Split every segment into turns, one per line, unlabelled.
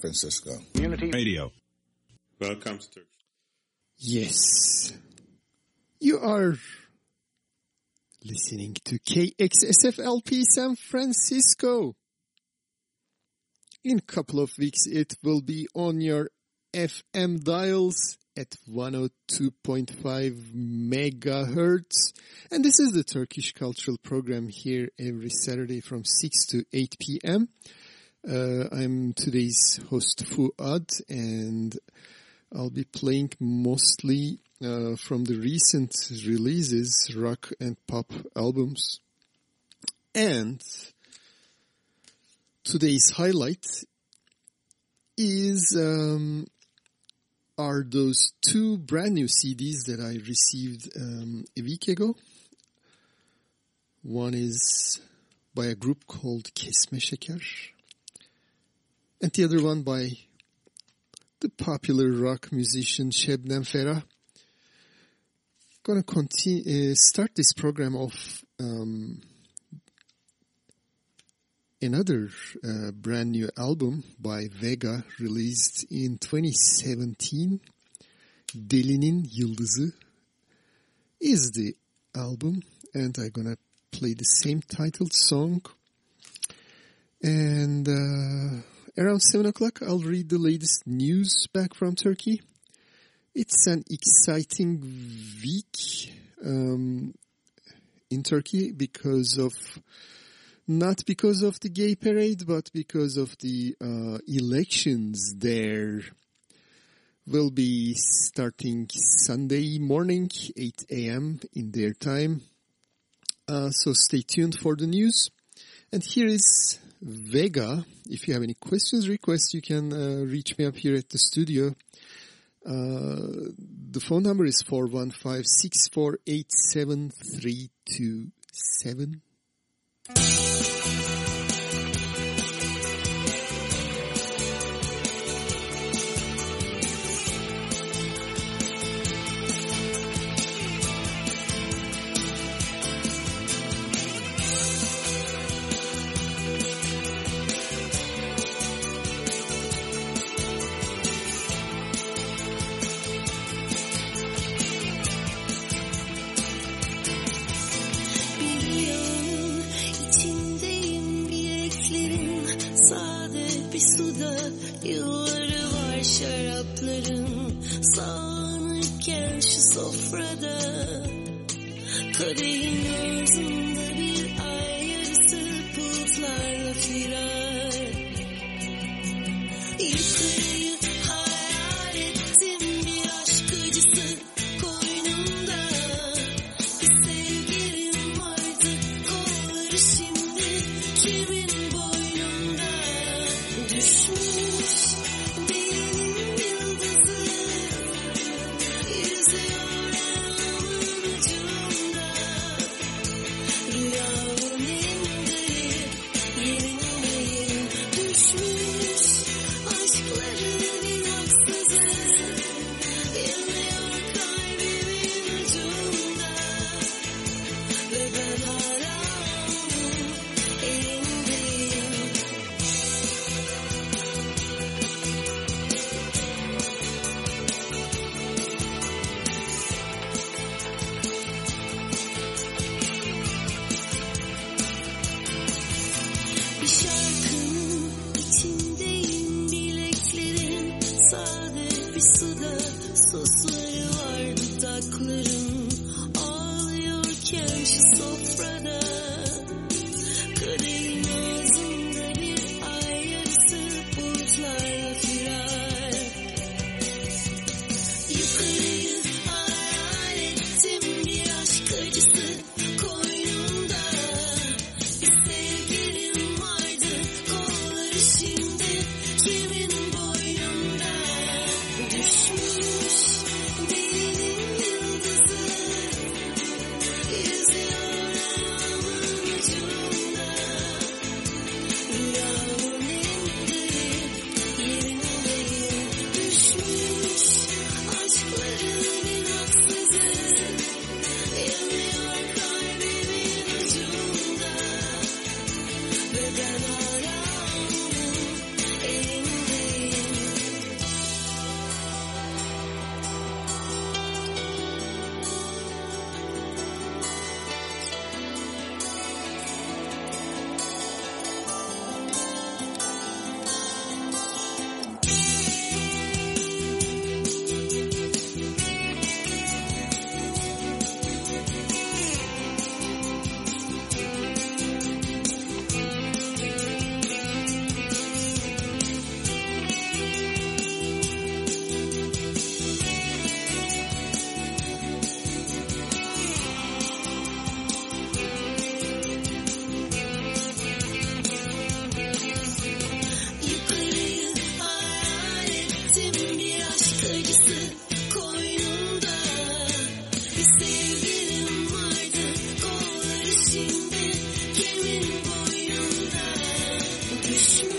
San Francisco.
Community
Radio.
Welcome to Turkish.
Yes. You are listening to KXSFLP San Francisco. In a couple of weeks, it will be on your FM dials at 102.5 megahertz. And this is the Turkish Cultural Program here every Saturday from 6 to 8 p.m. Uh, I'm today's host Fuad and I'll be playing mostly uh, from the recent releases, rock and pop albums. And today's highlight is um, are those two brand new CDs that I received um, a week ago. One is by a group called Kesme Şeker, and the other one by the popular rock musician Şebnem Ferah. Gonna continue, uh, start this program off um, another uh, brand new album by Vega released in 2017. Delinin Yıldızı is the album and I'm gonna play the same titled song. And uh, around 7 o'clock I'll read the latest news back from Turkey. It's an exciting week um, in Turkey because of not because of the gay parade, but because of the uh, elections there will be starting Sunday morning, 8 a.m. in their time. Uh, so stay tuned for the news. And here is Vega. If you have any questions, requests, you can uh, reach me up here at the studio. Uh, the phone number is 415 648 7327.
Peace.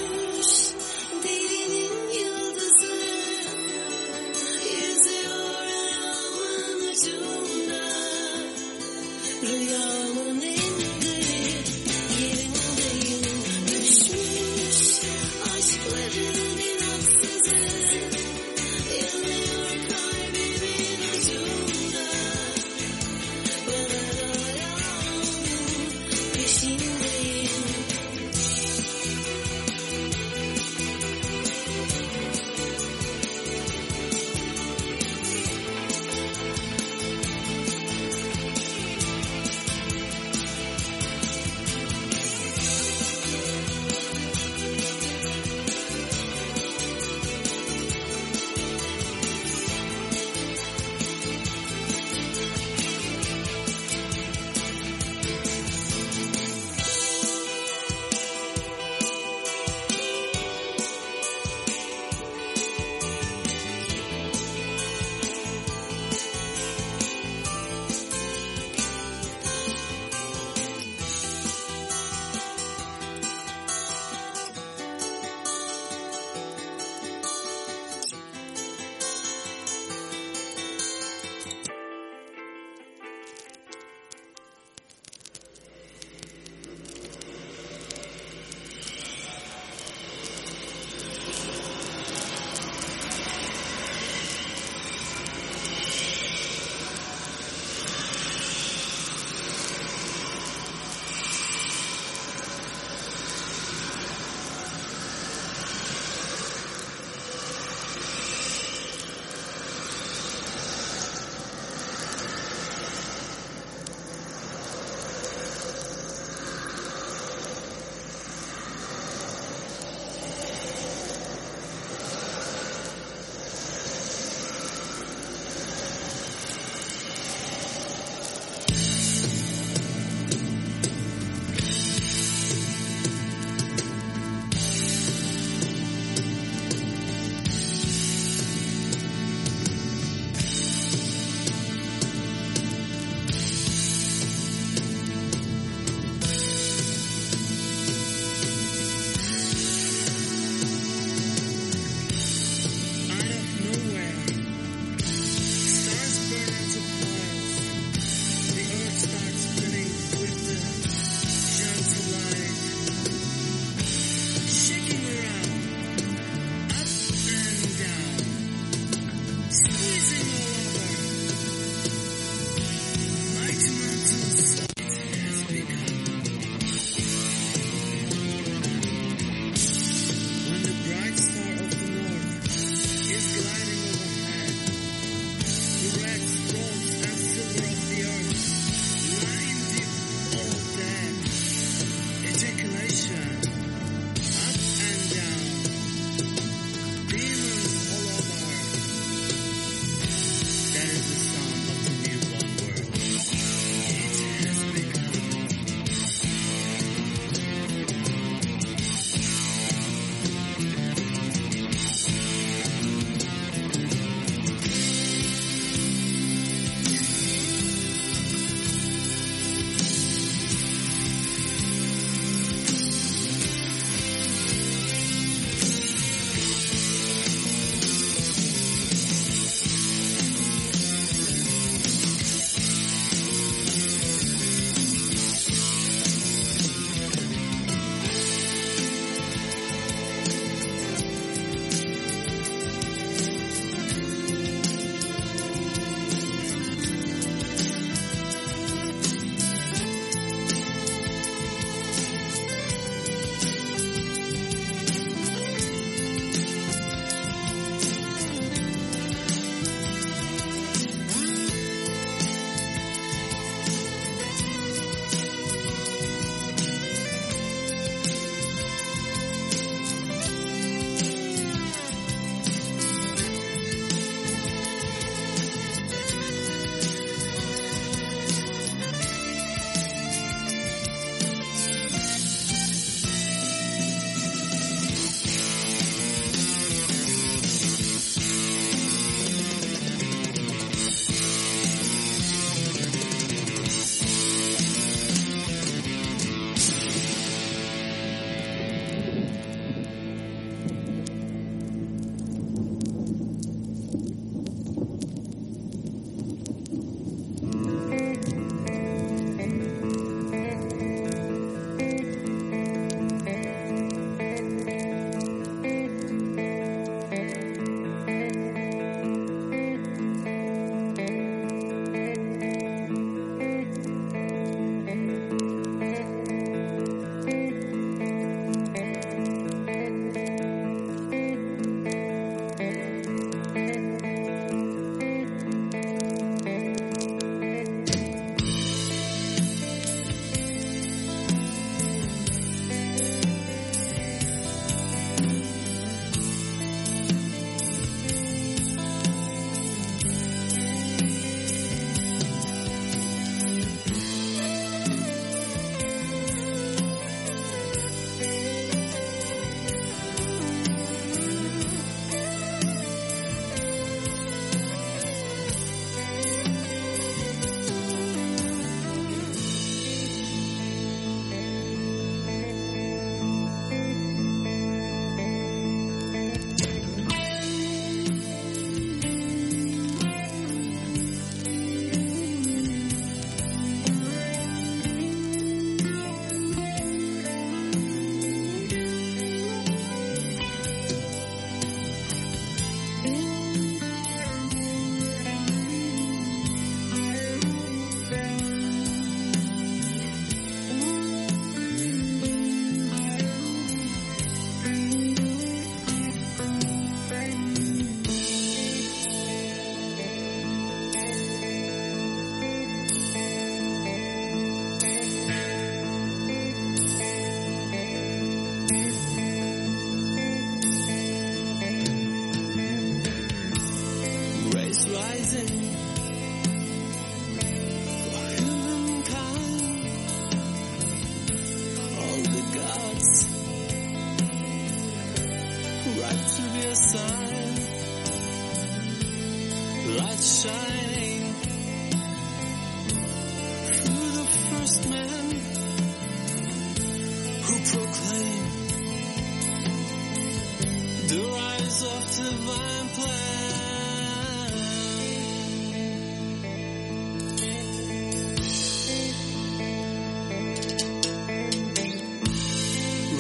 Divine plan.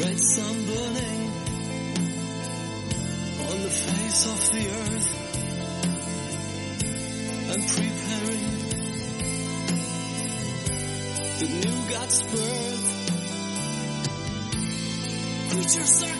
Red sun burning on the face of the earth and preparing the new God's birth. Creatures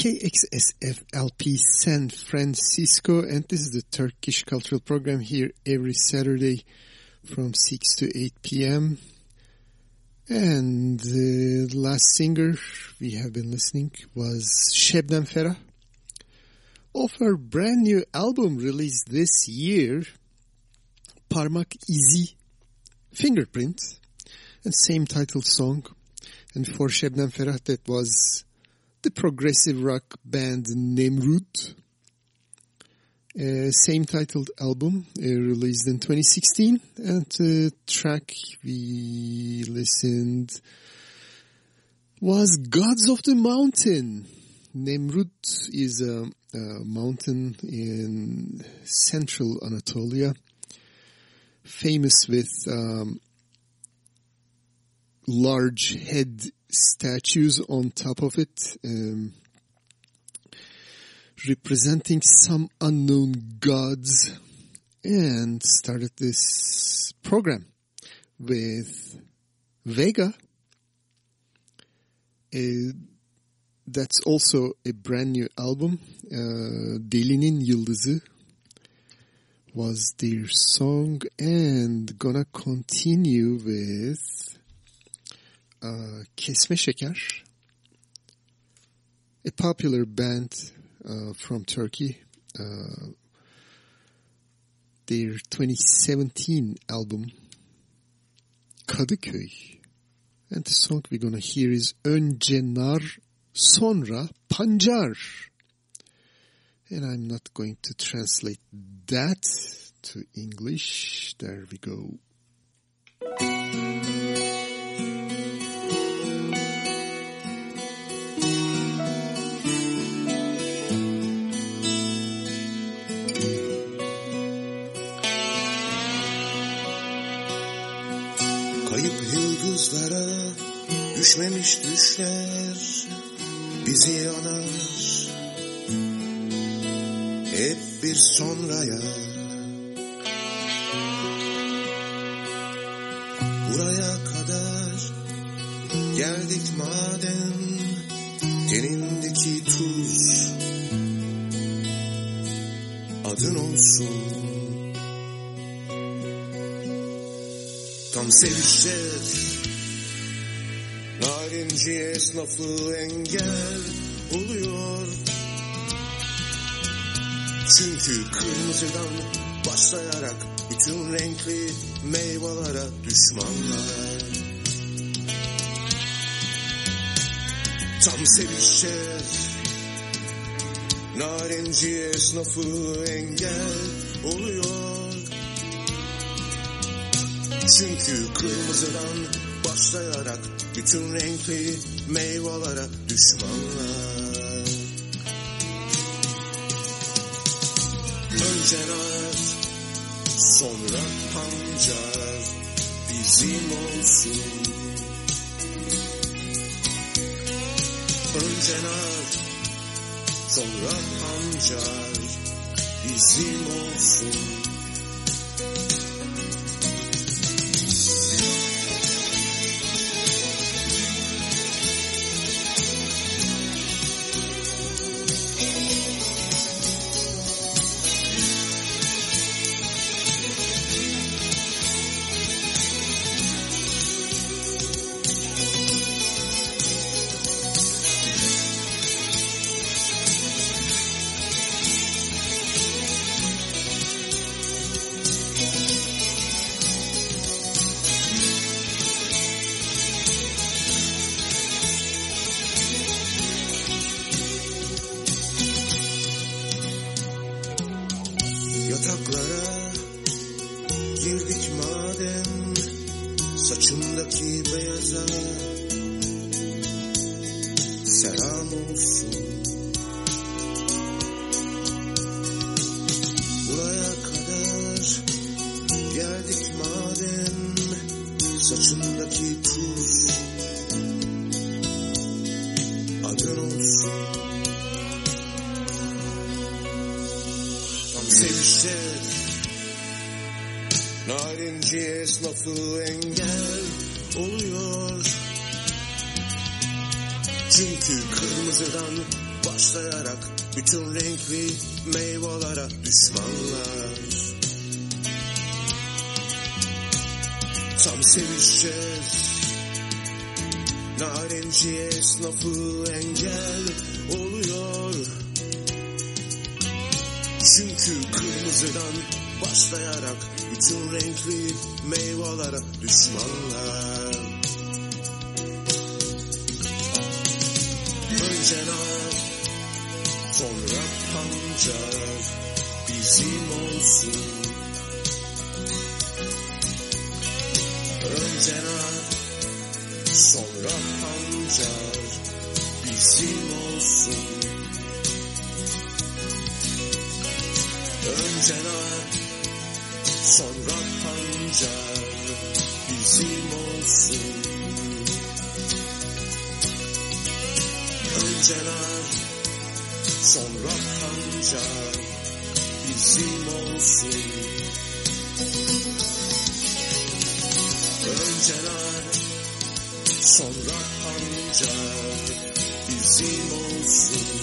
KXSFLP San Francisco, and this is the Turkish Cultural Program here every Saturday from 6 to 8 p.m. And the last singer we have been listening was Şebnem Ferah of her brand new album released this year, Parmak İzi Fingerprint, and same title song. And for Şebnem Ferah, that was the progressive rock band Nemrud. Uh, same titled album uh, released in 2016 and the track we listened was Gods of the Mountain. Nemrut is a, a mountain in central Anatolia famous with um, large head statues on top of it, um, representing some unknown gods, and started this program with Vega. Uh, that's also a brand new album. Uh, Delinin Yıldızı was their song and gonna continue with Kesme Şeker, a popular band uh, from Turkey. Uh, their 2017 album Kadıköy. And the song we're gonna hear is Önce Nar, Sonra Pancar. And I'm not going to translate that to English. There we go.
Yıldızlara düşmemiş düşler bizi yanar. Hep bir sonraya buraya kadar geldik madem tenindeki tuz adın olsun. Tam sevişeceğiz Narinci esnafı engel oluyor. Çünkü kırmızıdan başlayarak bütün renkli meyvelere düşmanlar. Tam sevişeceğiz Narinci esnafı engel oluyor. Çünkü kırmızıdan başlayarak bütün renkli meyvelere düşmanlar. Önce nar, sonra pancar bizim olsun. Önce nar, sonra pancar bizim olsun.
pancar Sonra pancar bizim olsun. Önce nar sonra pancar bizim olsun. Önce nar sonra pancar. geceler Sonra pancar bizim olsun. Önceler sonra pancar bizim olsun.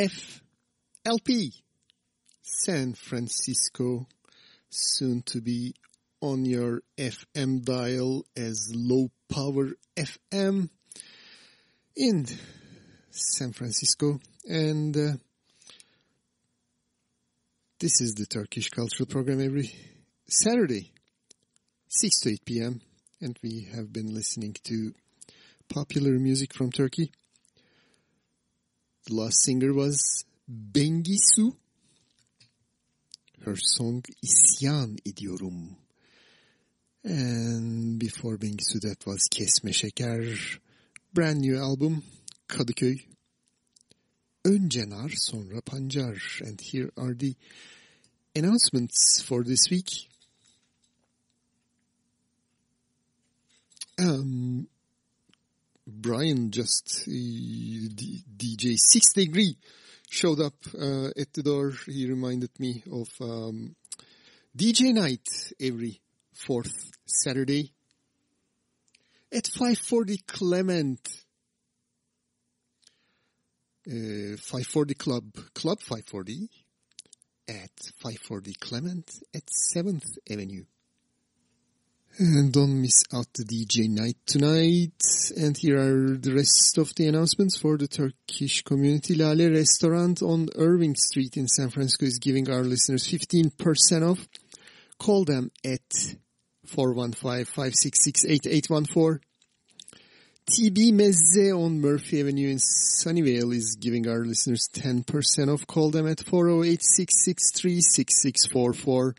KXSF LP, San Francisco, soon to be on your FM dial as low power FM in San Francisco. And uh, this is the Turkish Cultural Program every Saturday, 6 to 8 p.m. And we have been listening to popular music from Turkey. The last singer was Bengisu. Her song İsyan Ediyorum. And before Bengisu that was Kesmeşeker. Brand new album Kadıköy. Önce nar sonra pancar. And here are the announcements for this week. Um, Brian just uh, DJ Six Degree showed up uh, at the door. He reminded me of um, DJ night every fourth Saturday at 540 Clement. Uh, 540 Club, Club 540 at 540 Clement at 7th Avenue. And don't miss out the DJ night tonight. And here are the rest of the announcements for the Turkish community. Lale Restaurant on Irving Street in San Francisco is giving our listeners 15% off. Call them at 415-566-8814. TB Mezze on Murphy Avenue in Sunnyvale is giving our listeners 10% off. Call them at 408-663-6644.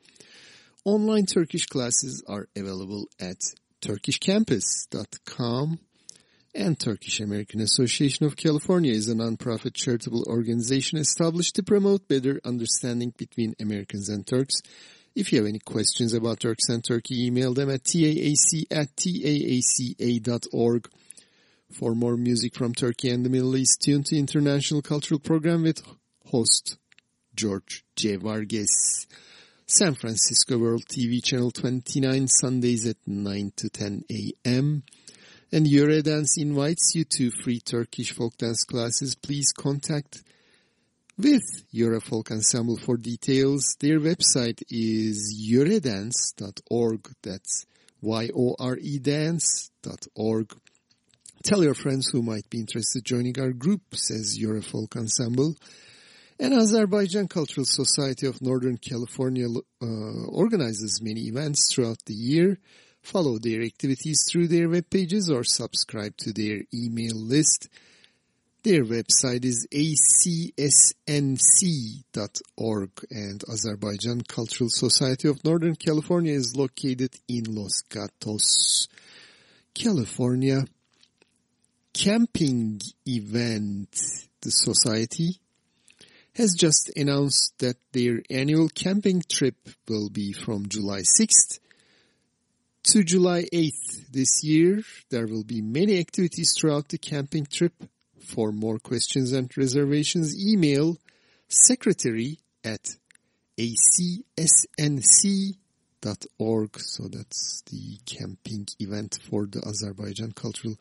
Online Turkish classes are available at turkishcampus.com and Turkish American Association of California is a nonprofit charitable organization established to promote better understanding between Americans and Turks. If you have any questions about Turks and Turkey, email them at taac at taaca.org. For more music from Turkey and the Middle East, tune to International Cultural Program with host George J. San Francisco World TV Channel 29 Sundays at 9 to 10 a.m. And Yoredance invites you to free Turkish folk dance classes. Please contact with Eurofolk Ensemble for details. Their website is yoredance.org. That's Y-O-R-E dance.org. Tell your friends who might be interested joining our group, says Eurofolk Ensemble. And Azerbaijan Cultural Society of Northern California uh, organizes many events throughout the year. Follow their activities through their web pages or subscribe to their email list. Their website is acsnc.org and Azerbaijan Cultural Society of Northern California is located in Los Gatos, California. Camping event. The society has just announced that their annual camping trip will be from July 6th to July 8th this year. There will be many activities throughout the camping trip. For more questions and reservations, email secretary at acsnc.org. So that's the camping event for the Azerbaijan Cultural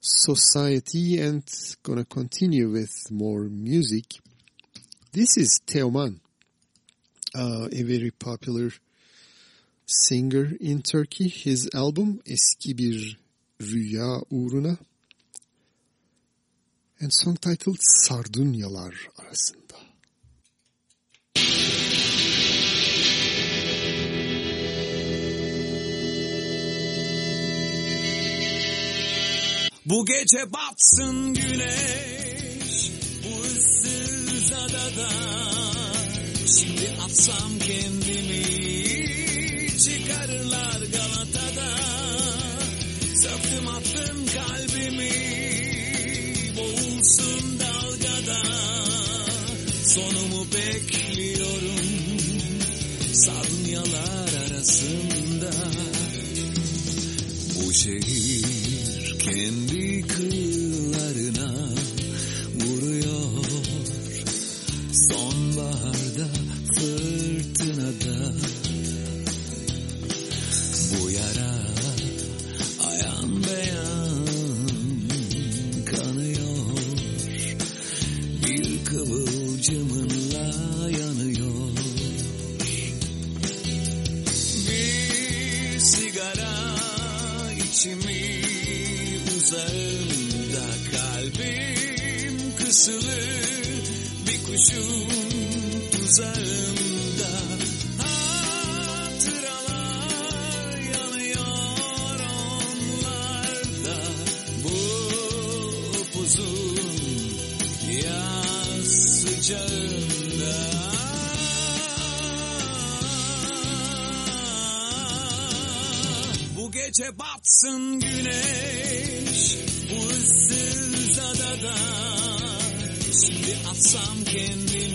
Society and gonna continue with more music. This is Teoman, uh, a very popular singer in Turkey. His album Eski Bir Rüya Uğruna and song titled Sardunyalar Arasında.
Bu gece batsın güneş bu ıssız adada Şimdi atsam kendimi çıkarırlar Galata'da. Söktüm attım kalbimi boğulsun dalgada. Sonumu bekliyorum sardunyalar arasında. Bu şehir kendi kıllarına uzağımda kalbim kısılı bir kuşun tuzağında gece batsın güneş bu ıssız adada. Şimdi atsam kendimi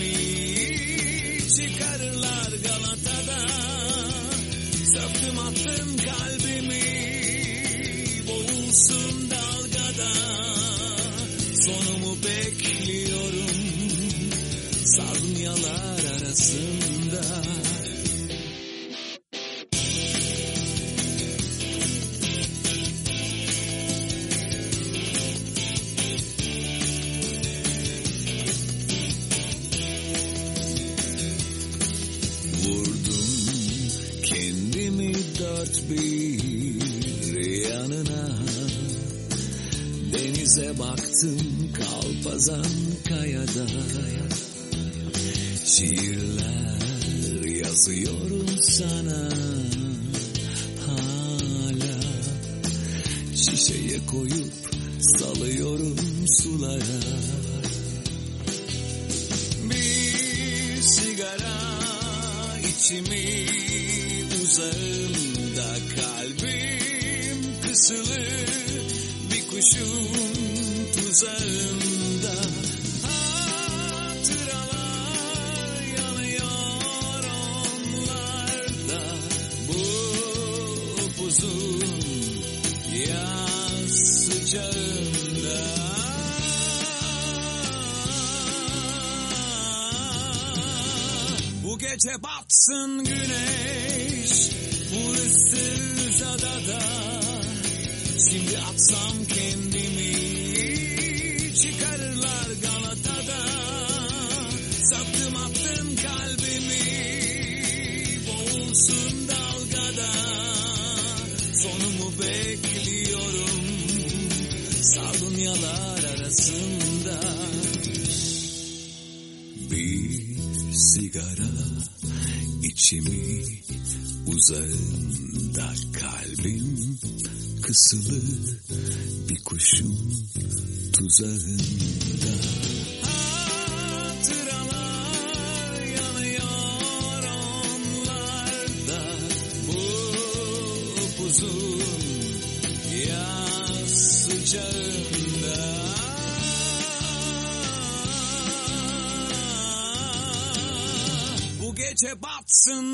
kısılı bir kuşun tuzağında. Hatıralar yanıyor onlarda. Bu upuzun yaz Bu gece batsın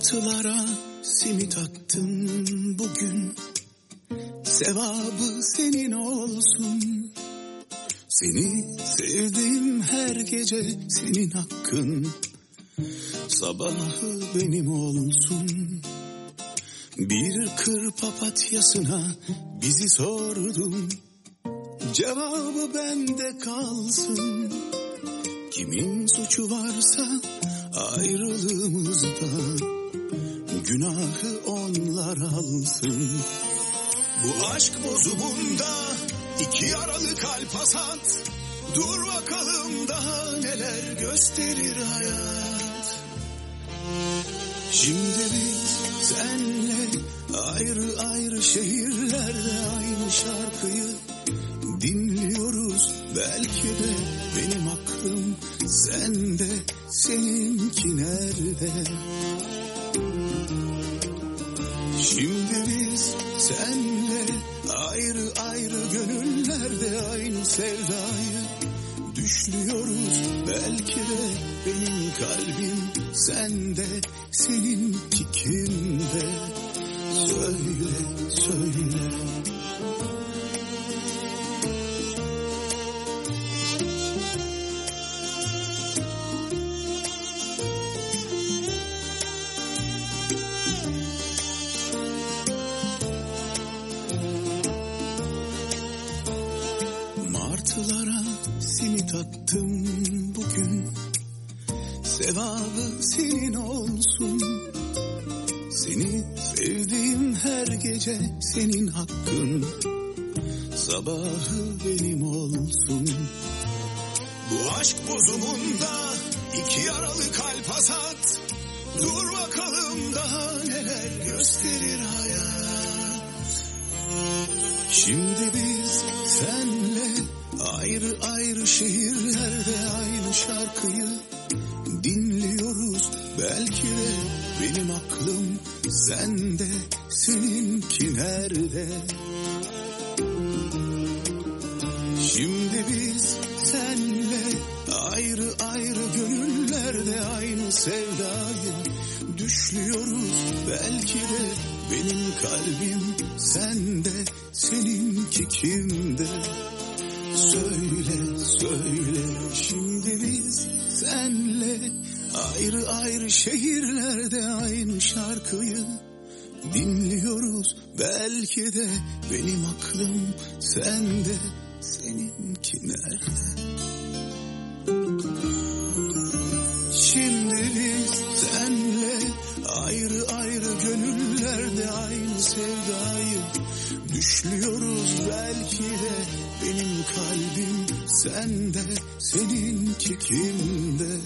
Martılara simit attım bugün. Sevabı senin olsun. Seni sevdim her gece senin hakkın. Sabahı benim olsun. Bir kır papatyasına bizi sordum Cevabı bende kalsın. Kimin suçu varsa ayrılığımızda Günahı onlar alsın Bu aşk bozumunda iki yaralı kalp hasat Dur bakalım daha neler gösterir hayat Şimdi biz senle ayrı ayrı şehirlerde aynı şarkıyı dinliyoruz. Belki de benim aklım sende, seninki nerede? Şimdi biz senle ayrı ayrı gönüllerde aynı sevdayı düşlüyoruz. Belki de benim kalbim sende, seninki kimde? Söyle, söyle. Senin hakkın. Sabahı benim olsun. Bu aşk bozumunda iki yaralı kalp hasat. Dur bakalım daha neler gösterir hayat. Şimdi biz senle nerede? Şimdi biz senle ayrı ayrı gönüllerde aynı sevdayı düşlüyoruz. Belki de benim kalbim sende, seninki kimde? Söyle, söyle şimdi biz senle ayrı ayrı şehirlerde aynı şarkıyı dinliyoruz. Belki de benim aklım sende, seninki nerede? Şimdi biz senle ayrı ayrı gönüllerde aynı sevdayı düşlüyoruz. Belki de benim kalbim sende, seninki kimde?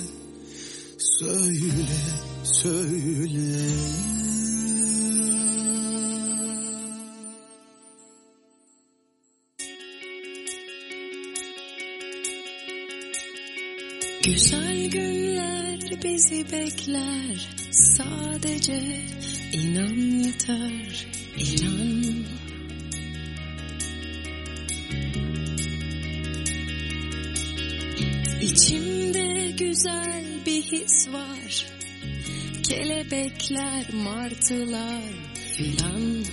Söyle, söyle.
Güzel günler bizi bekler. Sadece inan yeter inan. İçimde güzel bir his var. Kelebekler, martılar filan.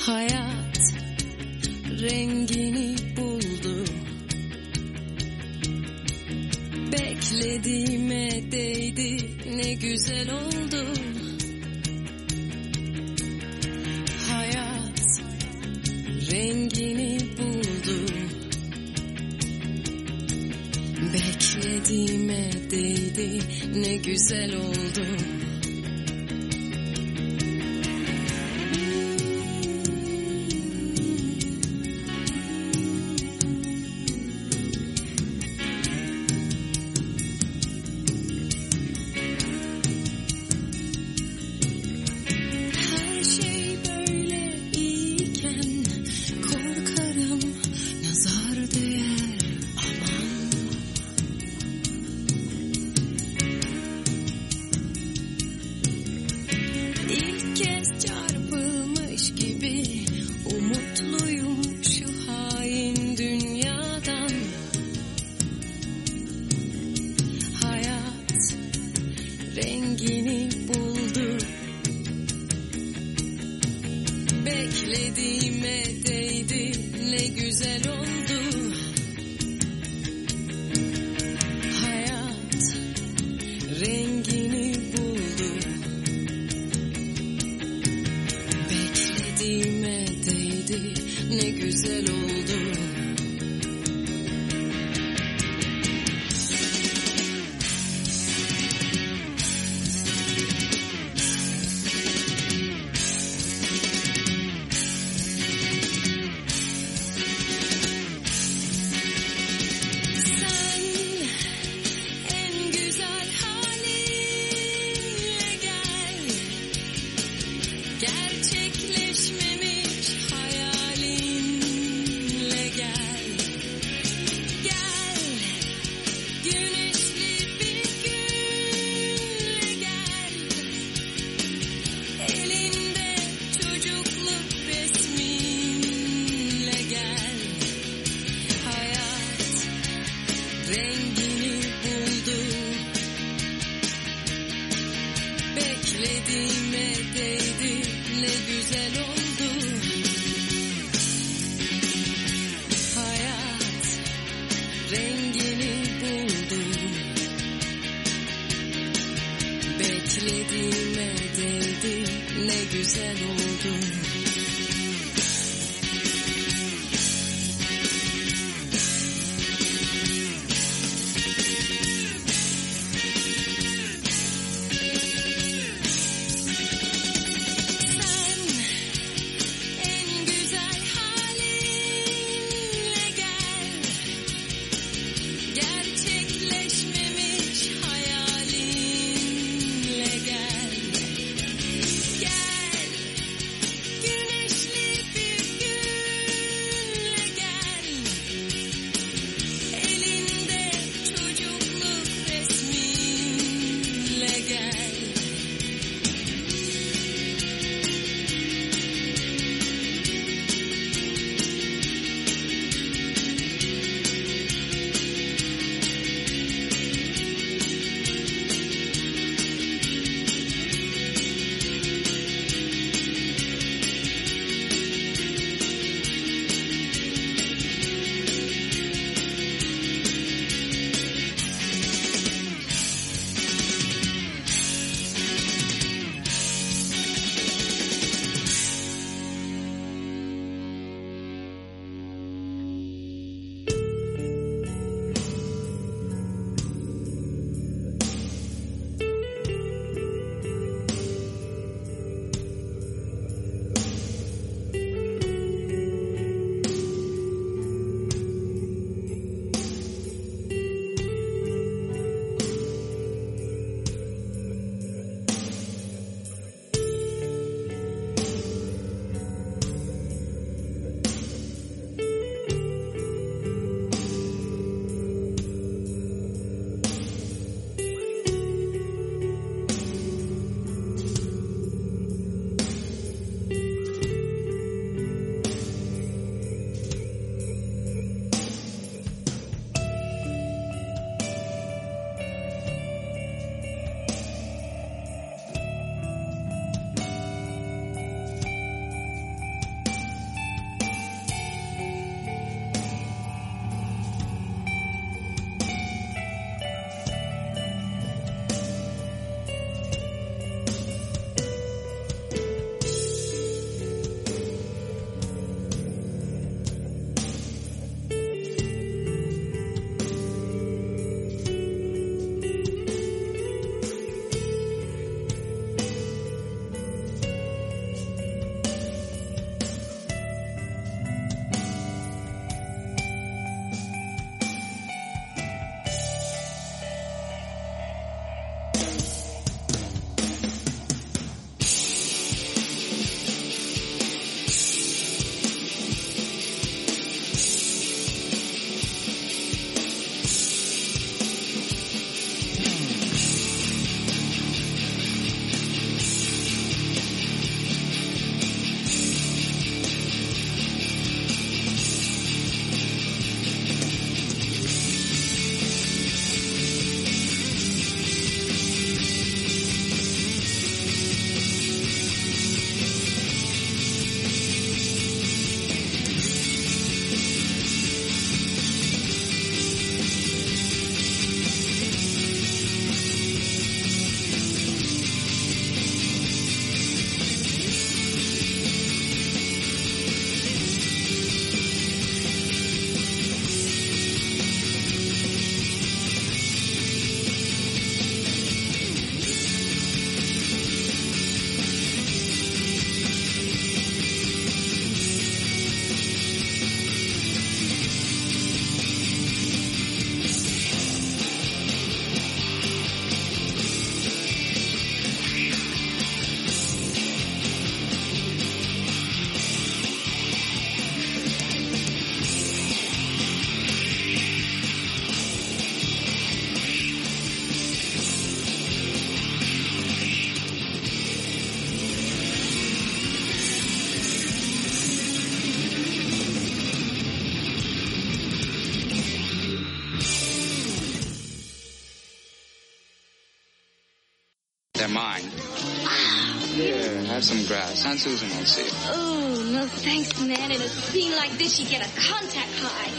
Hayat rengini buldu Beklediğime değdi. Ne güzel oldu. Hayat rengini buldu. Beklediğime değdi. Ne güzel oldu
some grass. Aunt Susan will see.
Oh, no thanks, man. In a scene like this, you get a contact high.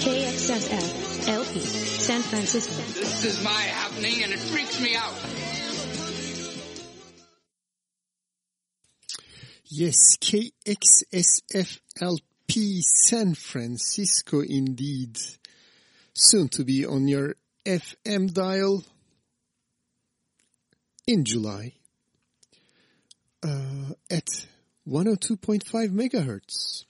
KXSF, LP, San Francisco.
This is my happening and it freaks me out.
Yes, KXSFLP San Francisco indeed. Soon to be on your FM dial in July uh, at 102.5 megahertz.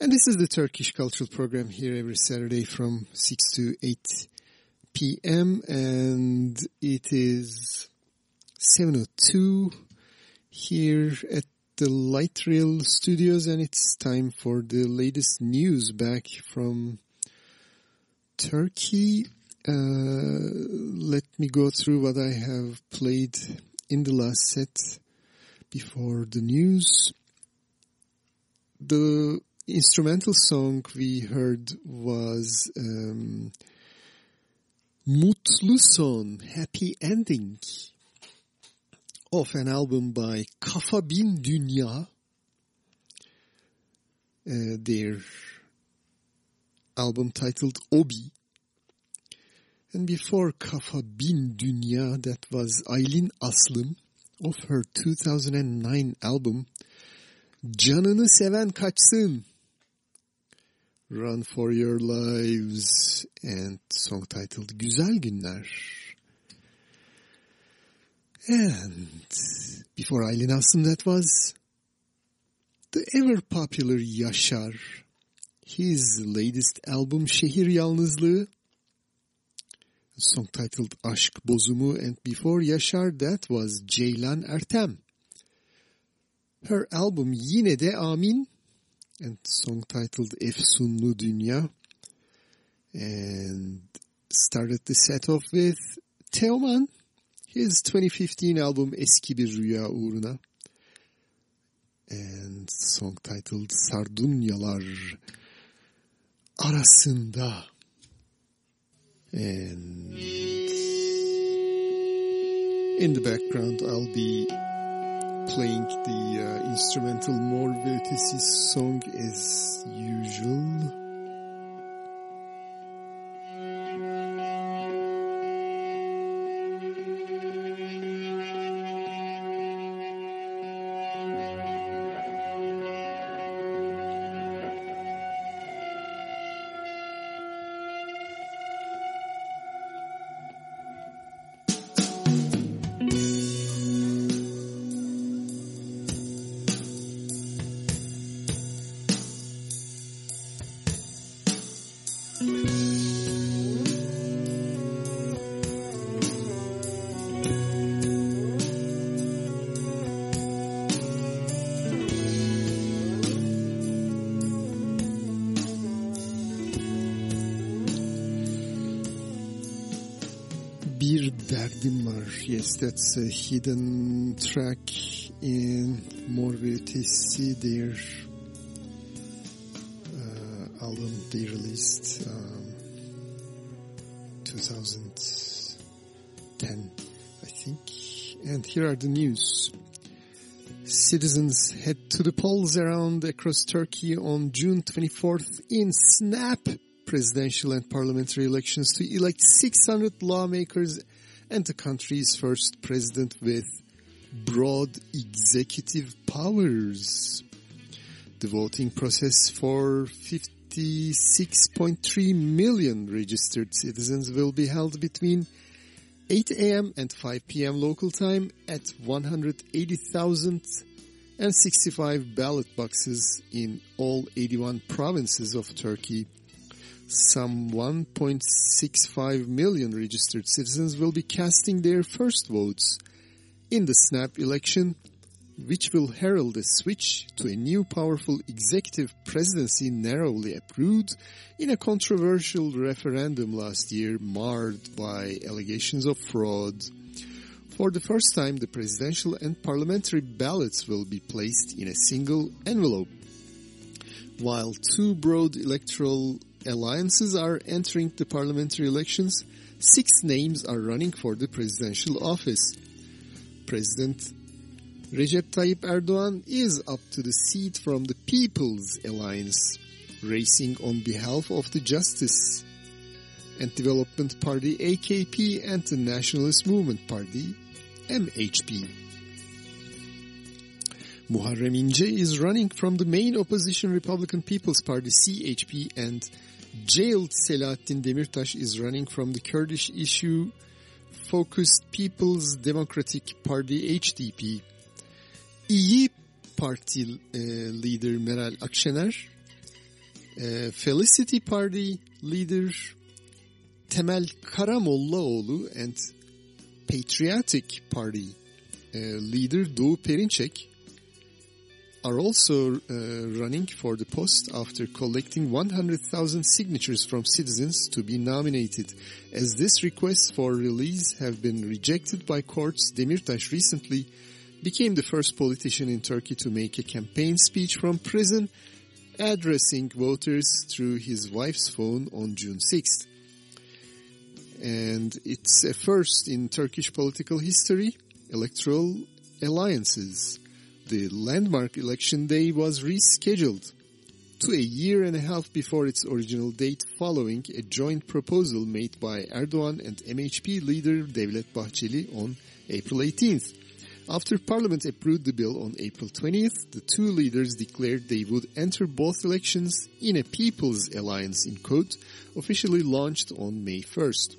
And this is the Turkish Cultural Program here every Saturday from 6 to 8 p.m. And it is 7.02 here at the Light Rail Studios and it's time for the latest news back from Turkey. Uh, let me go through what I have played in the last set before the news. The instrumental song we heard was um, Mutlu Son, Happy Ending of an album by Kafa Bin Dünya. Uh, their album titled Obi. And before Kafa Bin Dünya, that was Aylin Aslım of her 2009 album Canını Seven Kaçsın. Run for Your Lives and song titled Güzel Günler. And before Aylin Aslım that was the ever popular Yaşar. His latest album Şehir Yalnızlığı. Song titled Aşk Bozumu and before Yaşar that was Ceylan Ertem. Her album Yine de Amin and song titled Efsunlu Dünya. And started the set off with Teoman his 2015 album Eski Bir Rüya Uğruna and song titled Sardunyalar Arasında and in the background I'll be playing the uh, instrumental Mor ve Ötesi song as usual. That's a hidden track in Mor ve Ötesi, their uh, album they released um, 2010, I think. And here are the news. Citizens head to the polls around across Turkey on June 24th in snap presidential and parliamentary elections to elect 600 lawmakers and the country's first president with broad executive powers. The voting process for 56.3 million registered citizens will be held between 8 a.m. and 5 p.m. local time at 180,065 ballot boxes in all 81 provinces of Turkey. Some 1.65 million registered citizens will be casting their first votes in the snap election, which will herald a switch to a new powerful executive presidency narrowly approved in a controversial referendum last year marred by allegations of fraud. For the first time, the presidential and parliamentary ballots will be placed in a single envelope. While two broad electoral alliances are entering the parliamentary elections, six names are running for the presidential office. President Recep Tayyip Erdogan is up to the seat from the People's Alliance, racing on behalf of the Justice and Development Party AKP and the Nationalist Movement Party MHP. Muharrem İnce is running from the main opposition Republican People's Party CHP and jailed Selahattin Demirtas is running from the Kurdish issue. Focused People's Democratic Party HDP. İyi Parti uh, leader Meral Akşener, uh, Felicity Party leader Temel Karamollaoğlu and Patriotic Party uh, leader Doğu Perinçek are also uh, running for the post after collecting 100,000 signatures from citizens to be nominated. As this request for release have been rejected by courts, Demirtas recently became the first politician in Turkey to make a campaign speech from prison addressing voters through his wife's phone on June 6th. And it's a first in Turkish political history, electoral alliances the landmark election day was rescheduled to a year and a half before its original date following a joint proposal made by Erdogan and MHP leader Devlet Bahçeli on April 18th. After Parliament approved the bill on April 20th, the two leaders declared they would enter both elections in a People's Alliance in quote, officially launched on May 1st.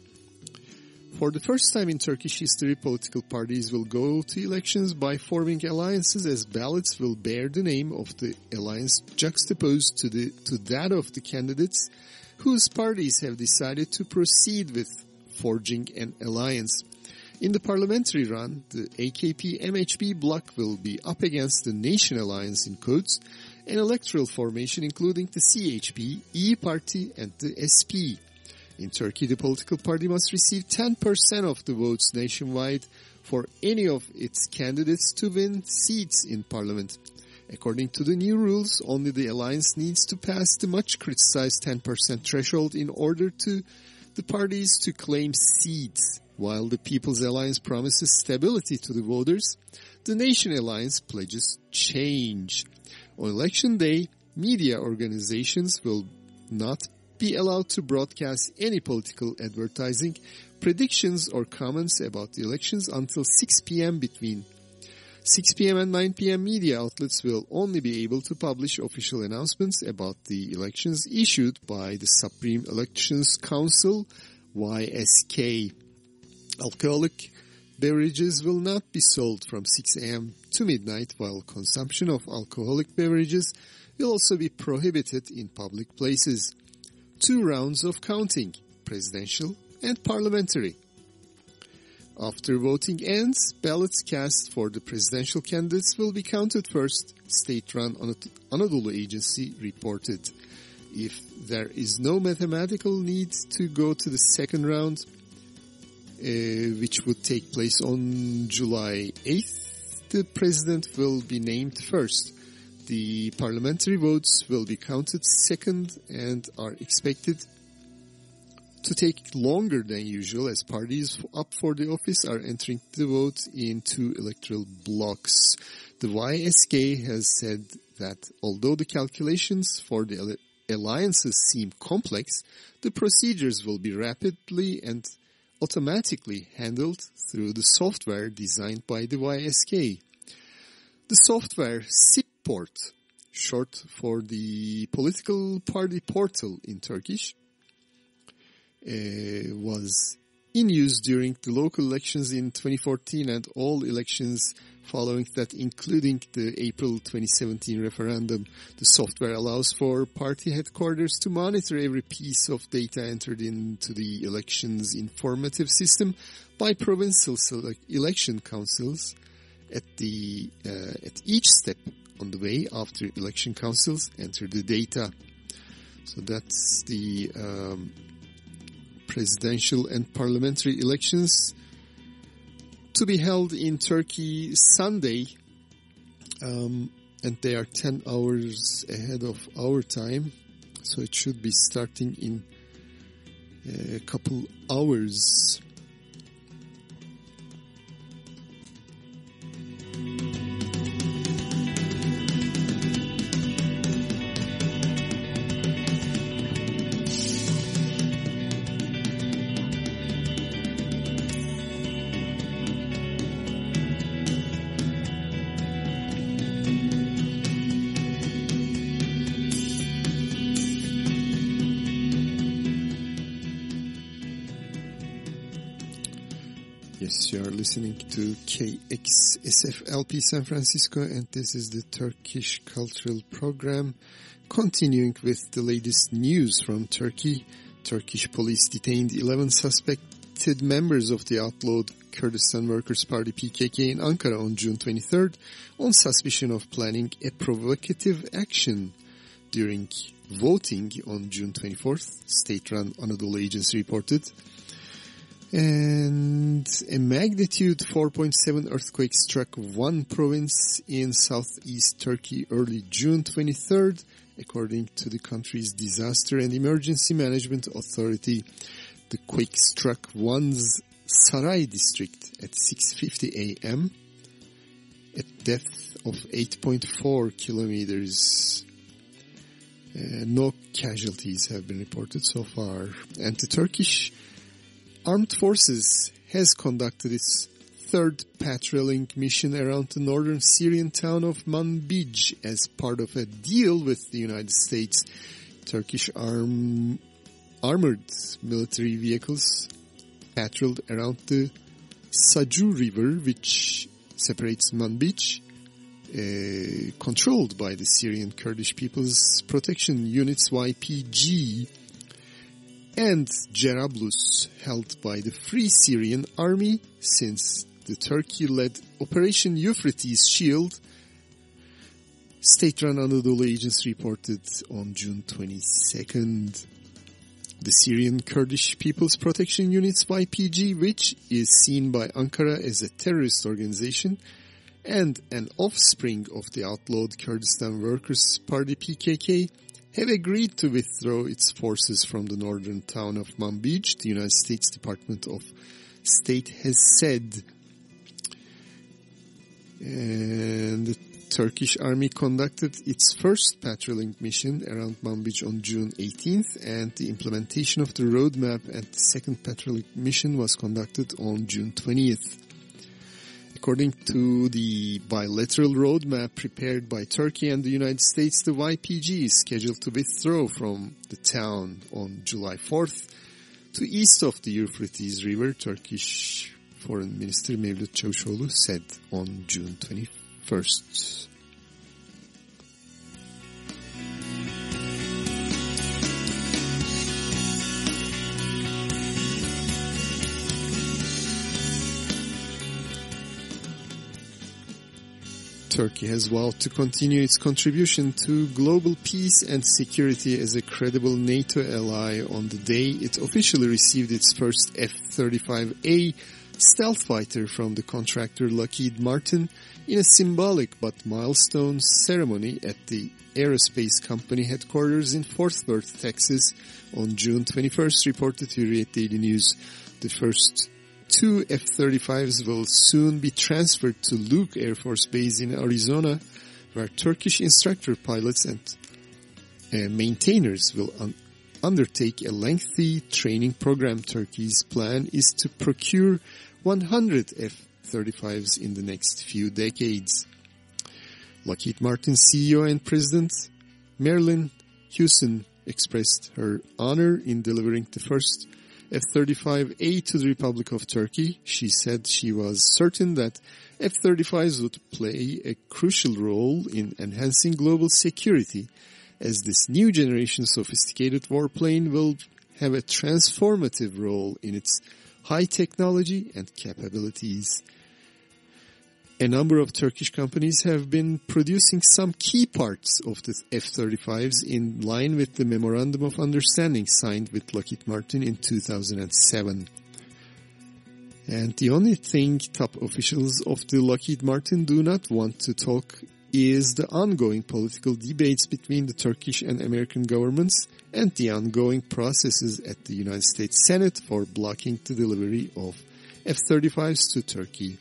For the first time in Turkish history, political parties will go to elections by forming alliances as ballots will bear the name of the alliance juxtaposed to, the, to that of the candidates whose parties have decided to proceed with forging an alliance. In the parliamentary run, the AKP-MHP bloc will be up against the Nation Alliance in quotes, an electoral formation including the CHP, E Party and the SP. In Turkey, the political party must receive 10% of the votes nationwide for any of its candidates to win seats in parliament. According to the new rules, only the alliance needs to pass the much criticized 10% threshold in order to the parties to claim seats. While the People's Alliance promises stability to the voters, the Nation Alliance pledges change. On election day, media organizations will not be allowed to broadcast any political advertising, predictions or comments about the elections until 6 p.m. between 6 p.m. and 9 p.m. media outlets will only be able to publish official announcements about the elections issued by the Supreme Elections Council, YSK. Alcoholic beverages will not be sold from 6 a.m. to midnight, while consumption of alcoholic beverages will also be prohibited in public places two rounds of counting, presidential and parliamentary. After voting ends, ballots cast for the presidential candidates will be counted first, state-run Anadolu agency reported. If there is no mathematical need to go to the second round, uh, which would take place on July 8th, the president will be named first. The parliamentary votes will be counted second and are expected to take longer than usual as parties up for the office are entering the vote in two electoral blocks. The YSK has said that although the calculations for the alliances seem complex, the procedures will be rapidly and automatically handled through the software designed by the YSK. The software SİPORT, short for the political party portal in Turkish, uh, was in use during the local elections in 2014 and all elections following that, including the April 2017 referendum. The software allows for party headquarters to monitor every piece of data entered into the elections informative system by provincial election councils at the uh, at each step on the way after election councils enter the data. So that's the um, presidential and parliamentary elections to be held in Turkey Sunday. Um, and they are 10 hours ahead of our time. So it should be starting in a couple hours. To KXSFLP San Francisco and this is the Turkish Cultural Program. Continuing with the latest news from Turkey, Turkish police detained 11 suspected members of the outlawed Kurdistan Workers' Party PKK in Ankara on June 23rd on suspicion of planning a provocative action during voting on June 24th, state-run Anadolu Agency reported. And a magnitude 4.7 earthquake struck Van province in southeast Turkey early June 23rd, according to the country's Disaster and Emergency Management Authority. The quake struck Van's Saray district at 6.50 a.m. at depth of 8.4 kilometers. Uh, no casualties have been reported so far. And the Turkish Armed Forces has conducted its third patrolling mission around the northern Syrian town of Manbij as part of a deal with the United States. Turkish arm, armored military vehicles patrolled around the Sajur River, which separates Manbij, uh, controlled by the Syrian Kurdish People's Protection Units YPG, and Jarablus, held by the Free Syrian Army since the Turkey-led Operation Euphrates Shield. State-run Anadolu Agency reported on June 22nd. The Syrian Kurdish People's Protection Units YPG, which is seen by Ankara as a terrorist organization and an offspring of the outlawed Kurdistan Workers' Party PKK, have agreed to withdraw its forces from the northern town of Manbij, the United States Department of State has said. And the Turkish army conducted its first patrolling mission around Manbij on June 18th and the implementation of the roadmap and the second patrolling mission was conducted on June 20th. According to the bilateral roadmap prepared by Turkey and the United States, the YPG is scheduled to withdraw from the town on July 4th to east of the Euphrates River, Turkish Foreign Minister Mevlut Çavuşoğlu said on June 21st. Turkey has vowed to continue its contribution to global peace and security as a credible NATO ally on the day it officially received its first F-35A stealth fighter from the contractor Lockheed Martin in a symbolic but milestone ceremony at the aerospace company headquarters in Fort Worth, Texas on June 21st, reported to Hürriyet Daily News. The first two F-35s will soon be transferred to Luke Air Force Base in Arizona, where Turkish instructor pilots and uh, maintainers will un undertake a lengthy training program. Turkey's plan is to procure 100 F-35s in the next few decades. Lockheed Martin CEO and President Marilyn Hewson expressed her honor in delivering the first F-35A to the Republic of Turkey. She said she was certain that F-35s would play a crucial role in enhancing global security as this new generation sophisticated warplane will have a transformative role in its high technology and capabilities. A number of Turkish companies have been producing some key parts of the F-35s in line with the Memorandum of Understanding signed with Lockheed Martin in 2007. And the only thing top officials of the Lockheed Martin do not want to talk is the ongoing political debates between the Turkish and American governments and the ongoing processes at the United States Senate for blocking the delivery of F-35s to Turkey.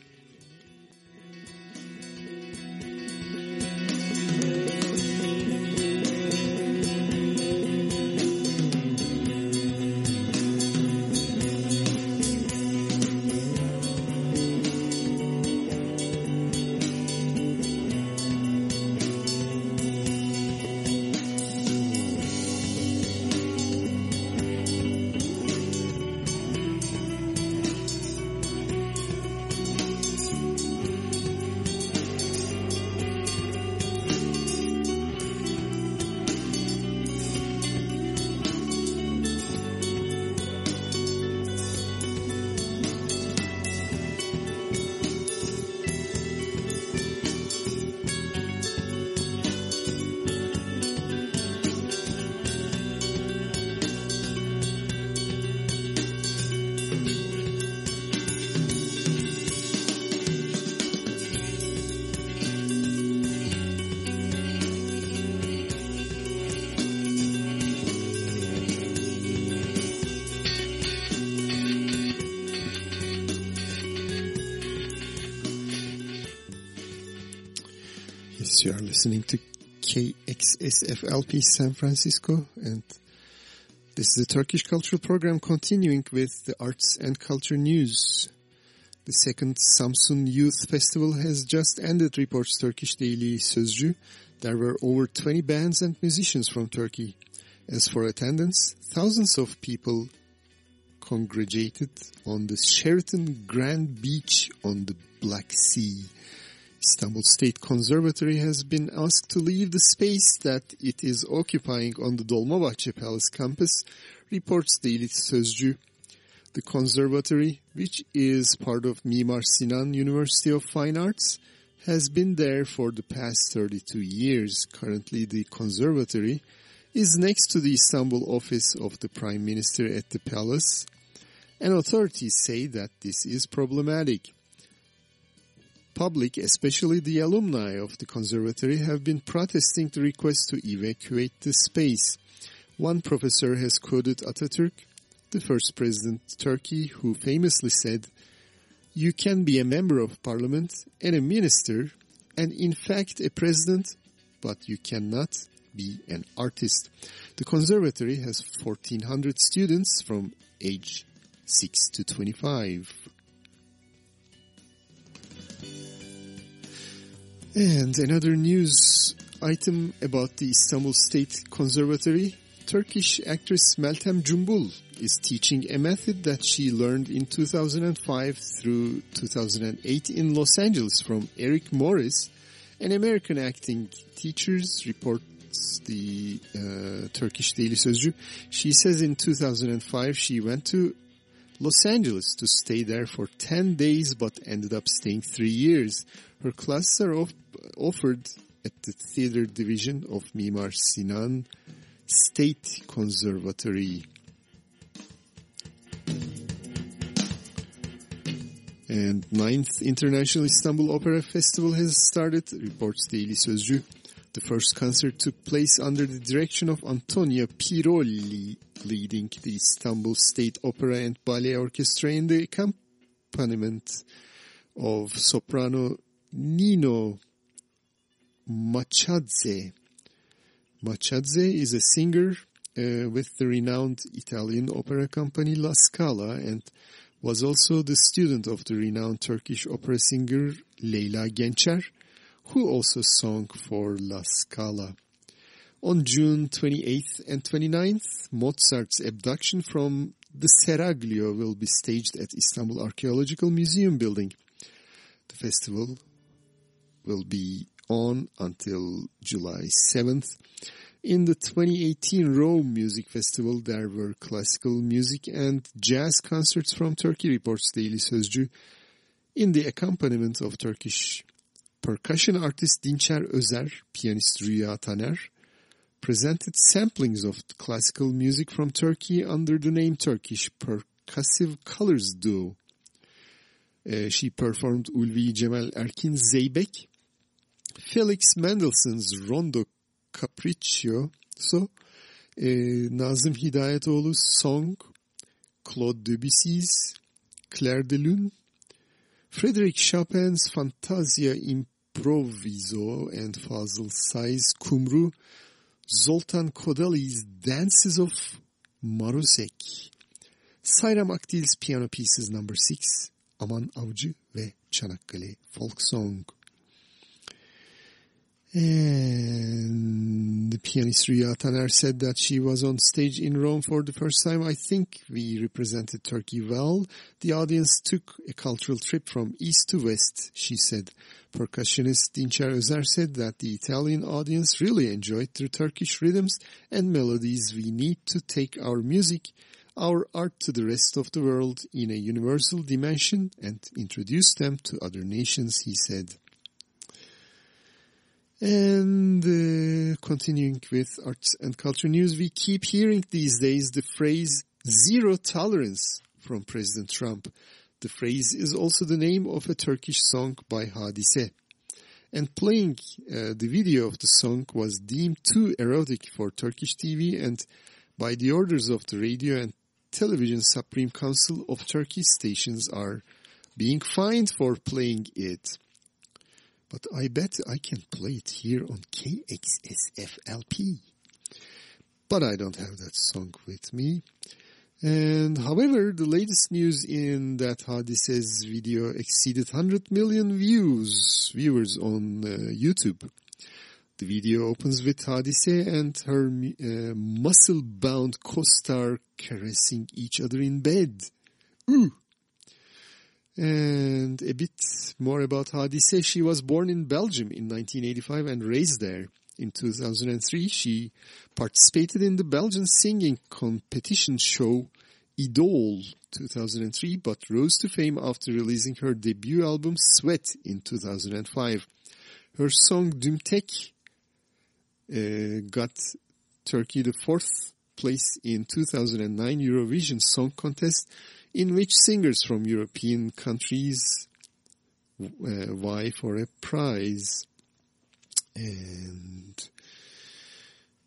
Listening to KXSFLP San Francisco and this is the Turkish Cultural Program continuing with the arts and culture news. The second Samsun Youth Festival has just ended, reports Turkish Daily Sözcü. There were over 20 bands and musicians from Turkey. As for attendance, thousands of people congregated on the Sheraton Grand Beach on the Black Sea. Istanbul State Conservatory has been asked to leave the space that it is occupying on the Dolmabahce Palace campus, reports Daily Sözcü. The conservatory, which is part of Mimar Sinan University of Fine Arts, has been there for the past 32 years. Currently, the conservatory is next to the Istanbul office of the Prime Minister at the palace, and authorities say that this is problematic public, especially the alumni of the conservatory, have been protesting the request to evacuate the space. One professor has quoted Ataturk, the first president of Turkey, who famously said, You can be a member of parliament and a minister, and in fact a president, but you cannot be an artist. The conservatory has 1400 students from age 6 to 25. And another news item about the Istanbul State Conservatory. Turkish actress Meltem Cumbul is teaching a method that she learned in 2005 through 2008 in Los Angeles from Eric Morris, an American acting teacher, reports the uh, Turkish Daily Sözcü. She says in 2005 she went to Los Angeles to stay there for 10 days but ended up staying three years. Her classes are off offered at the theater division of Mimar Sinan State Conservatory. And 9th International Istanbul Opera Festival has started, reports Daily Sözcü. The first concert took place under the direction of Antonio Pirolli, leading the Istanbul State Opera and Ballet Orchestra in the accompaniment of soprano Nino Machadze. Machadze is a singer uh, with the renowned Italian opera company La Scala and was also the student of the renowned Turkish opera singer Leyla Gencer, who also sang for La Scala. On June 28th and 29th, Mozart's abduction from the Seraglio will be staged at Istanbul Archaeological Museum building. The festival will be on until July 7th. In the 2018 Rome Music Festival, there were classical music and jazz concerts from Turkey, reports Daily Sözcü. In the accompaniment of Turkish percussion artist Dinçer Özer, pianist Rüya Taner, presented samplings of classical music from Turkey under the name Turkish Percussive Colors Duo. Uh, she performed Ulvi Cemal Erkin Zeybek, Felix Mendelssohn's Rondo Capriccio, so, e, Nazım Hidayetoğlu's Song, Claude Debussy's Clair de Lune, Frederick Chopin's Fantasia Improviso and Fazıl Say's Kumru, Zoltan Kodaly's Dances of Marosszék, Sayram Akdil's Piano Pieces No. 6, Aman Avcı ve Çanakkale Folk Song. And the pianist Rüya Taner said that she was on stage in Rome for the first time. I think we represented Turkey well. The audience took a cultural trip from east to west, she said. Percussionist Dinçer Özer said that the Italian audience really enjoyed the Turkish rhythms and melodies. We need to take our music, our art to the rest of the world in a universal dimension and introduce them to other nations, he said. And uh, continuing with arts and culture news, we keep hearing these days the phrase zero tolerance from President Trump. The phrase is also the name of a Turkish song by Hadise. And playing uh, the video of the song was deemed too erotic for Turkish TV and by the orders of the Radio and Television Supreme Council of Turkey stations are being fined for playing it. But I bet I can play it here on KXSFLP. But I don't have that song with me. And however, the latest news in that Hadise's video exceeded 100 million views, viewers on uh, YouTube. The video opens with Hadise and her uh, muscle-bound co-star caressing each other in bed. Ooh. And a bit more about Hadise. She was born in Belgium in 1985 and raised there. In 2003, she participated in the Belgian singing competition show Idol 2003, but rose to fame after releasing her debut album Sweat in 2005. Her song Dümtek uh, got Turkey the fourth place in 2009 Eurovision Song Contest in which singers from European countries uh, vie for a prize. And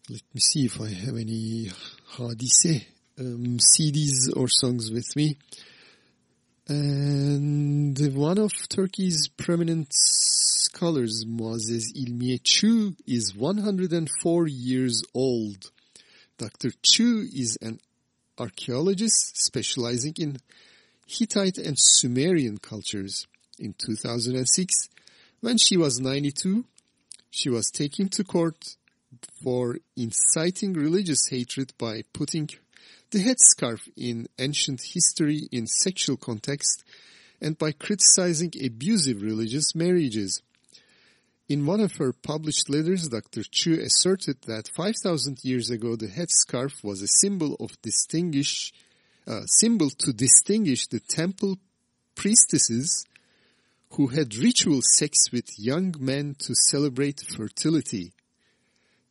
let me see if I have any Hadise um, CDs or songs with me. And one of Turkey's prominent scholars, Muazzez İlmiye Çığ, is 104 years old. Dr. Çığ is an archaeologist specializing in Hittite and Sumerian cultures. In 2006, when she was 92, she was taken to court for inciting religious hatred by putting the headscarf in ancient history in sexual context and by criticizing abusive religious marriages. In one of her published letters, Dr. Çığ asserted that 5,000 years ago the headscarf was a symbol of distinguish, uh, symbol to distinguish the temple priestesses who had ritual sex with young men to celebrate fertility.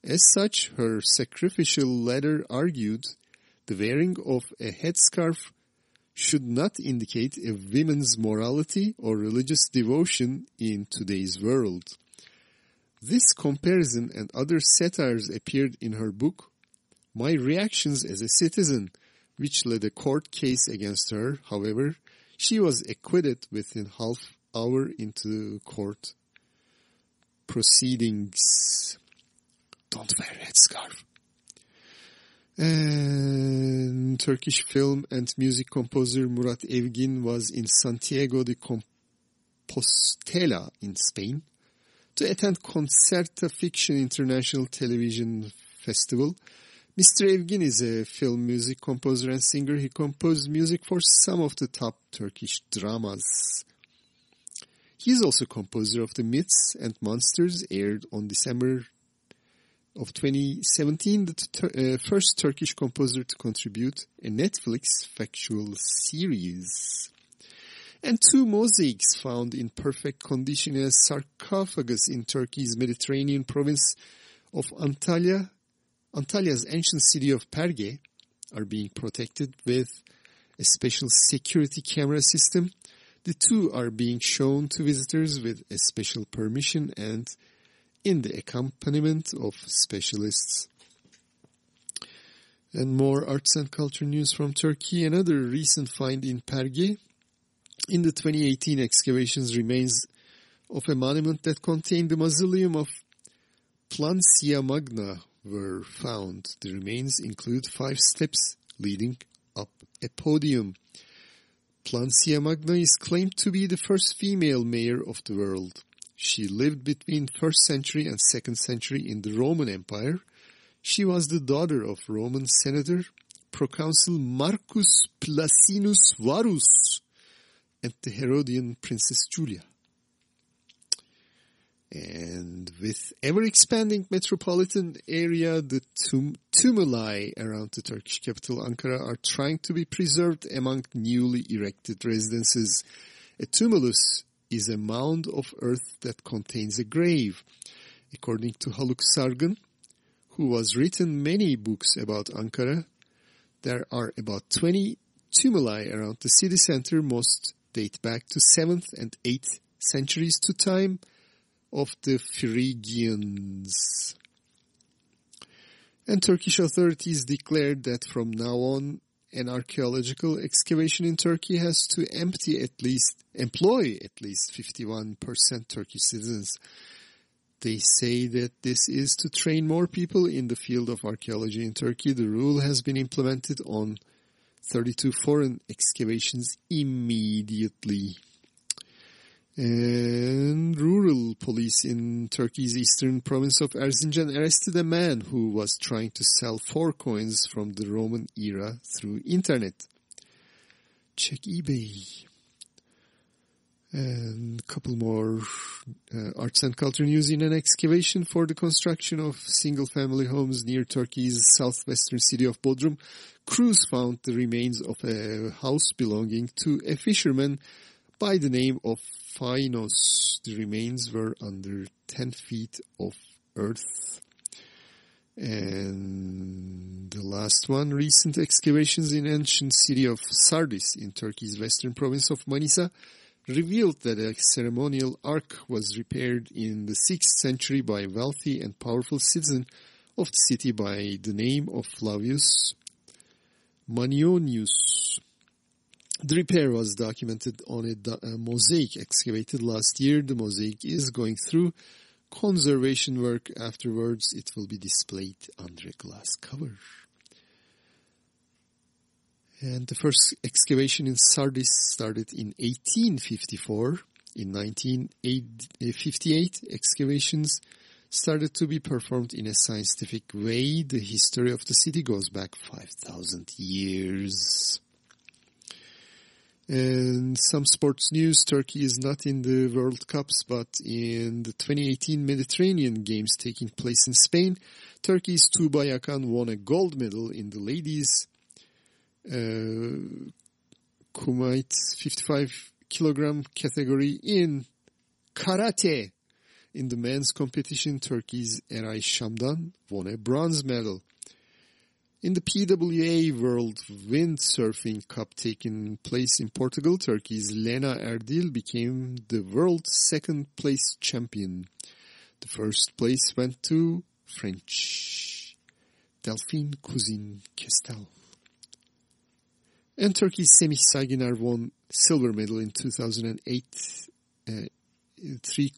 As such, her sacrificial letter argued the wearing of a headscarf should not indicate a woman's morality or religious devotion in today's world. This comparison and other satires appeared in her book, My Reactions as a Citizen, which led a court case against her. However, she was acquitted within half hour into court proceedings. Don't wear a headscarf. And Turkish film and music composer Murat Evgin was in Santiago de Compostela in Spain to attend Conecta Fiction International Television Festival. Mr. Evgin is a film music composer and singer. He composed music for some of the top Turkish dramas. He is also composer of the Myths and Monsters aired on December of 2017, the uh, first Turkish composer to contribute a Netflix factual series. And two mosaics found in perfect condition in a sarcophagus in Turkey's Mediterranean province of Antalya, Antalya's ancient city of Perge, are being protected with a special security camera system. The two are being shown to visitors with a special permission and in the accompaniment of specialists. And more arts and culture news from Turkey. Another recent find in Perge. In the 2018 excavations remains of a monument that contained the mausoleum of Plancia Magna were found. The remains include five steps leading up a podium. Plancia Magna is claimed to be the first female mayor of the world. She lived between 1st century and 2nd century in the Roman Empire. She was the daughter of Roman senator proconsul Marcus Plancius Varus and the Herodian princess Julia. And with ever-expanding metropolitan area, the tum tumuli around the Turkish capital Ankara are trying to be preserved among newly erected residences. A tumulus is a mound of earth that contains a grave. According to Haluk Sargun, who has written many books about Ankara, there are about 20 tumuli around the city center. Most date back to 7th and 8th centuries to time of the Phrygians. And Turkish authorities declared that from now on, an archaeological excavation in Turkey has to empty at least, employ at least 51% Turkish citizens. They say that this is to train more people in the field of archaeology in Turkey. The rule has been implemented on 32 foreign excavations immediately. And rural police in Turkey's eastern province of Erzincan arrested a man who was trying to sell four coins from the Roman era through internet. Check eBay. And a couple more uh, arts and culture news in an excavation for the construction of single-family homes near Turkey's southwestern city of Bodrum. Crews found the remains of a house belonging to a fisherman by the name of Phinos. The remains were under 10 feet of earth. And the last one, recent excavations in ancient city of Sardis in Turkey's western province of Manisa revealed that a ceremonial ark was repaired in the 6th century by a wealthy and powerful citizen of the city by the name of Flavius Manionius. The repair was documented on a, a, mosaic excavated last year. The mosaic is going through conservation work. Afterwards, it will be displayed under a glass cover. And the first excavation in Sardis started in 1854. In 1958, excavations started to be performed in a scientific way. The history of the city goes back 5,000 years. And some sports news, Turkey is not in the World Cups, but in the 2018 Mediterranean Games taking place in Spain, Turkey's Tuba Yakan won a gold medal in the ladies' uh, Kumite 55 kilogram category in karate. In the men's competition, Turkey's Eray Şamdan won a bronze medal. In the PWA World Windsurfing Cup taking place in Portugal, Turkey's Lena Erdil became the world's second place champion. The first place went to French Delphine Cousin Questel. And Turkey's Semih Saygıner won silver medal in 2008 uh, three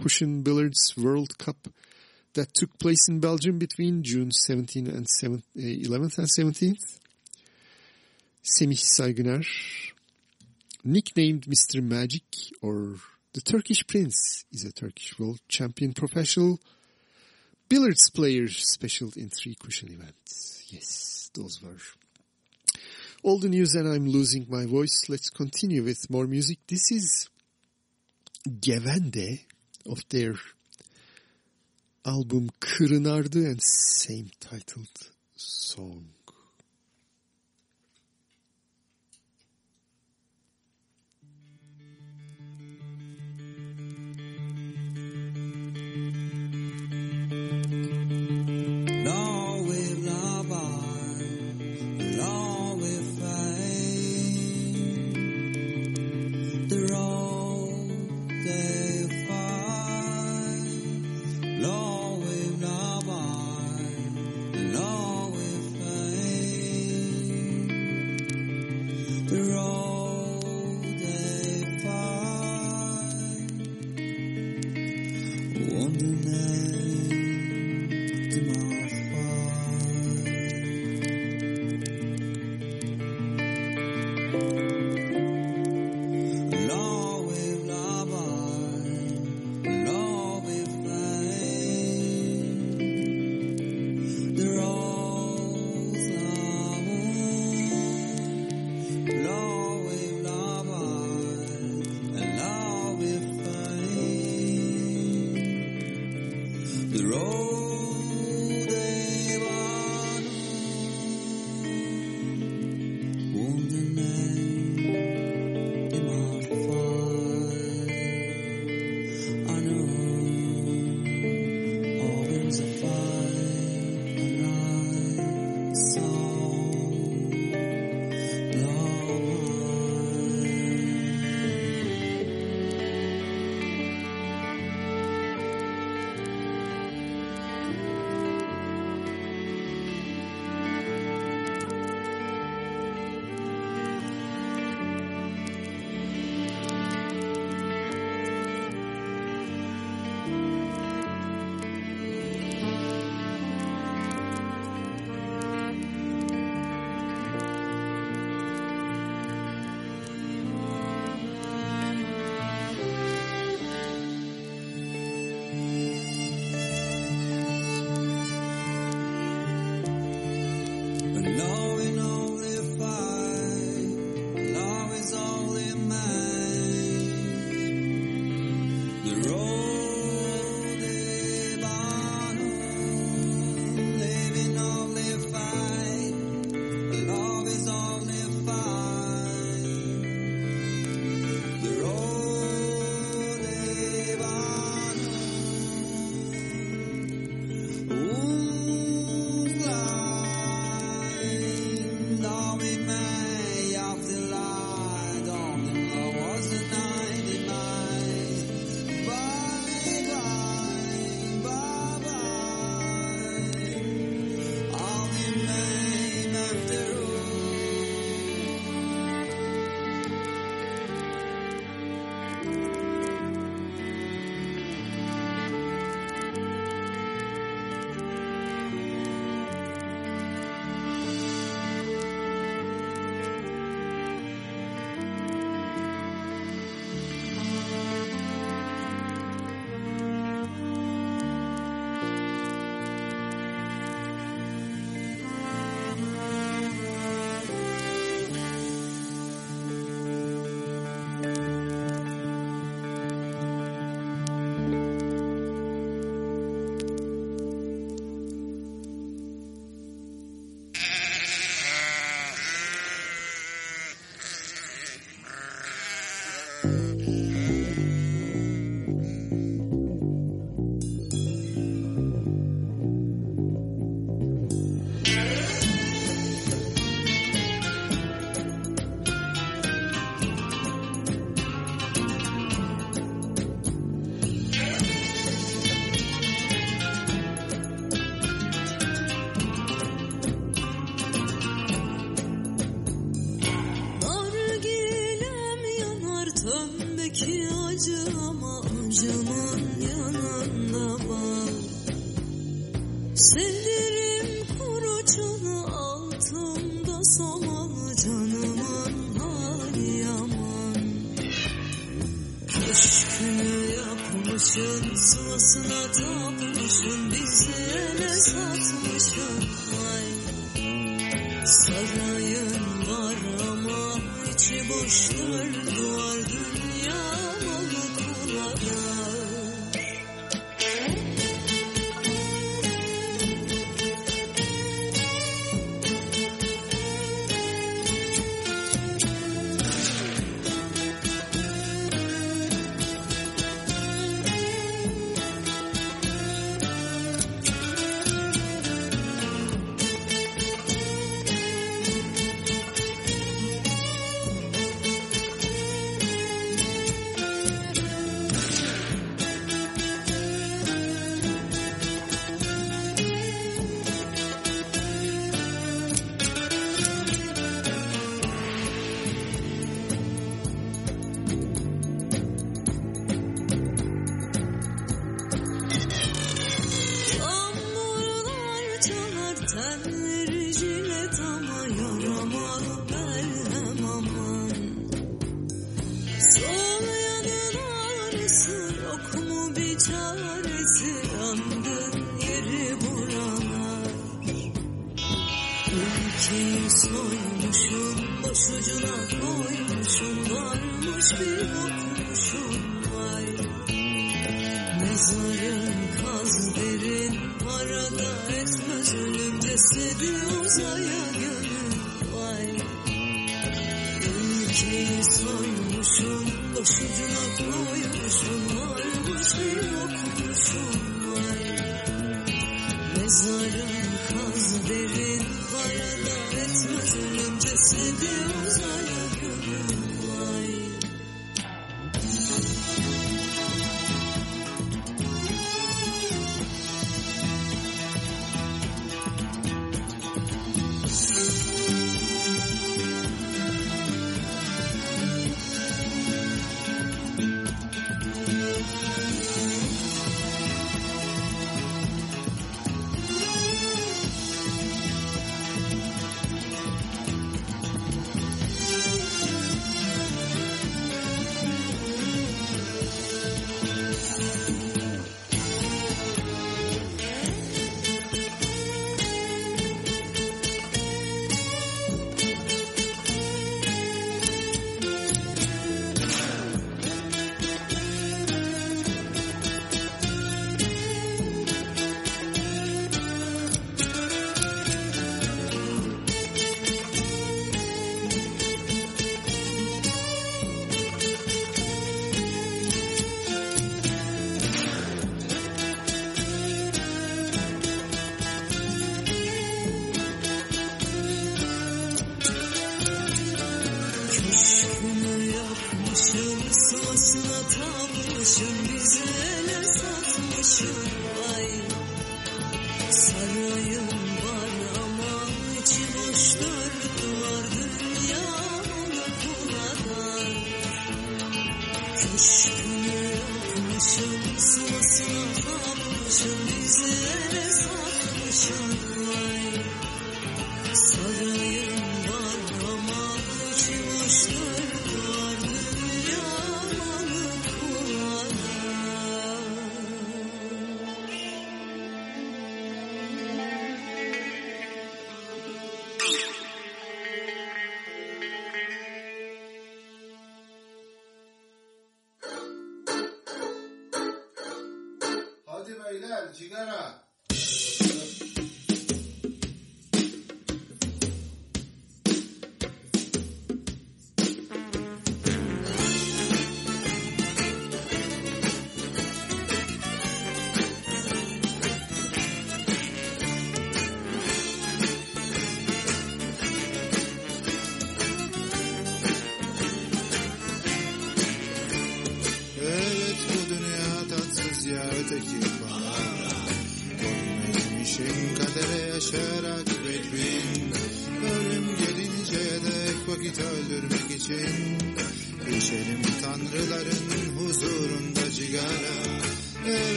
cushion billiards World Cup that took place in Belgium between June 17 and 7, uh, 11th and 17th. Semih Saygıner, nicknamed Mr. Magic or the Turkish Prince, is a Turkish world champion professional billiards player special in three cushion events. Yes, those were all the news and I'm losing my voice. Let's continue with more music. This is Gevende of their album Kırınardı and same titled song.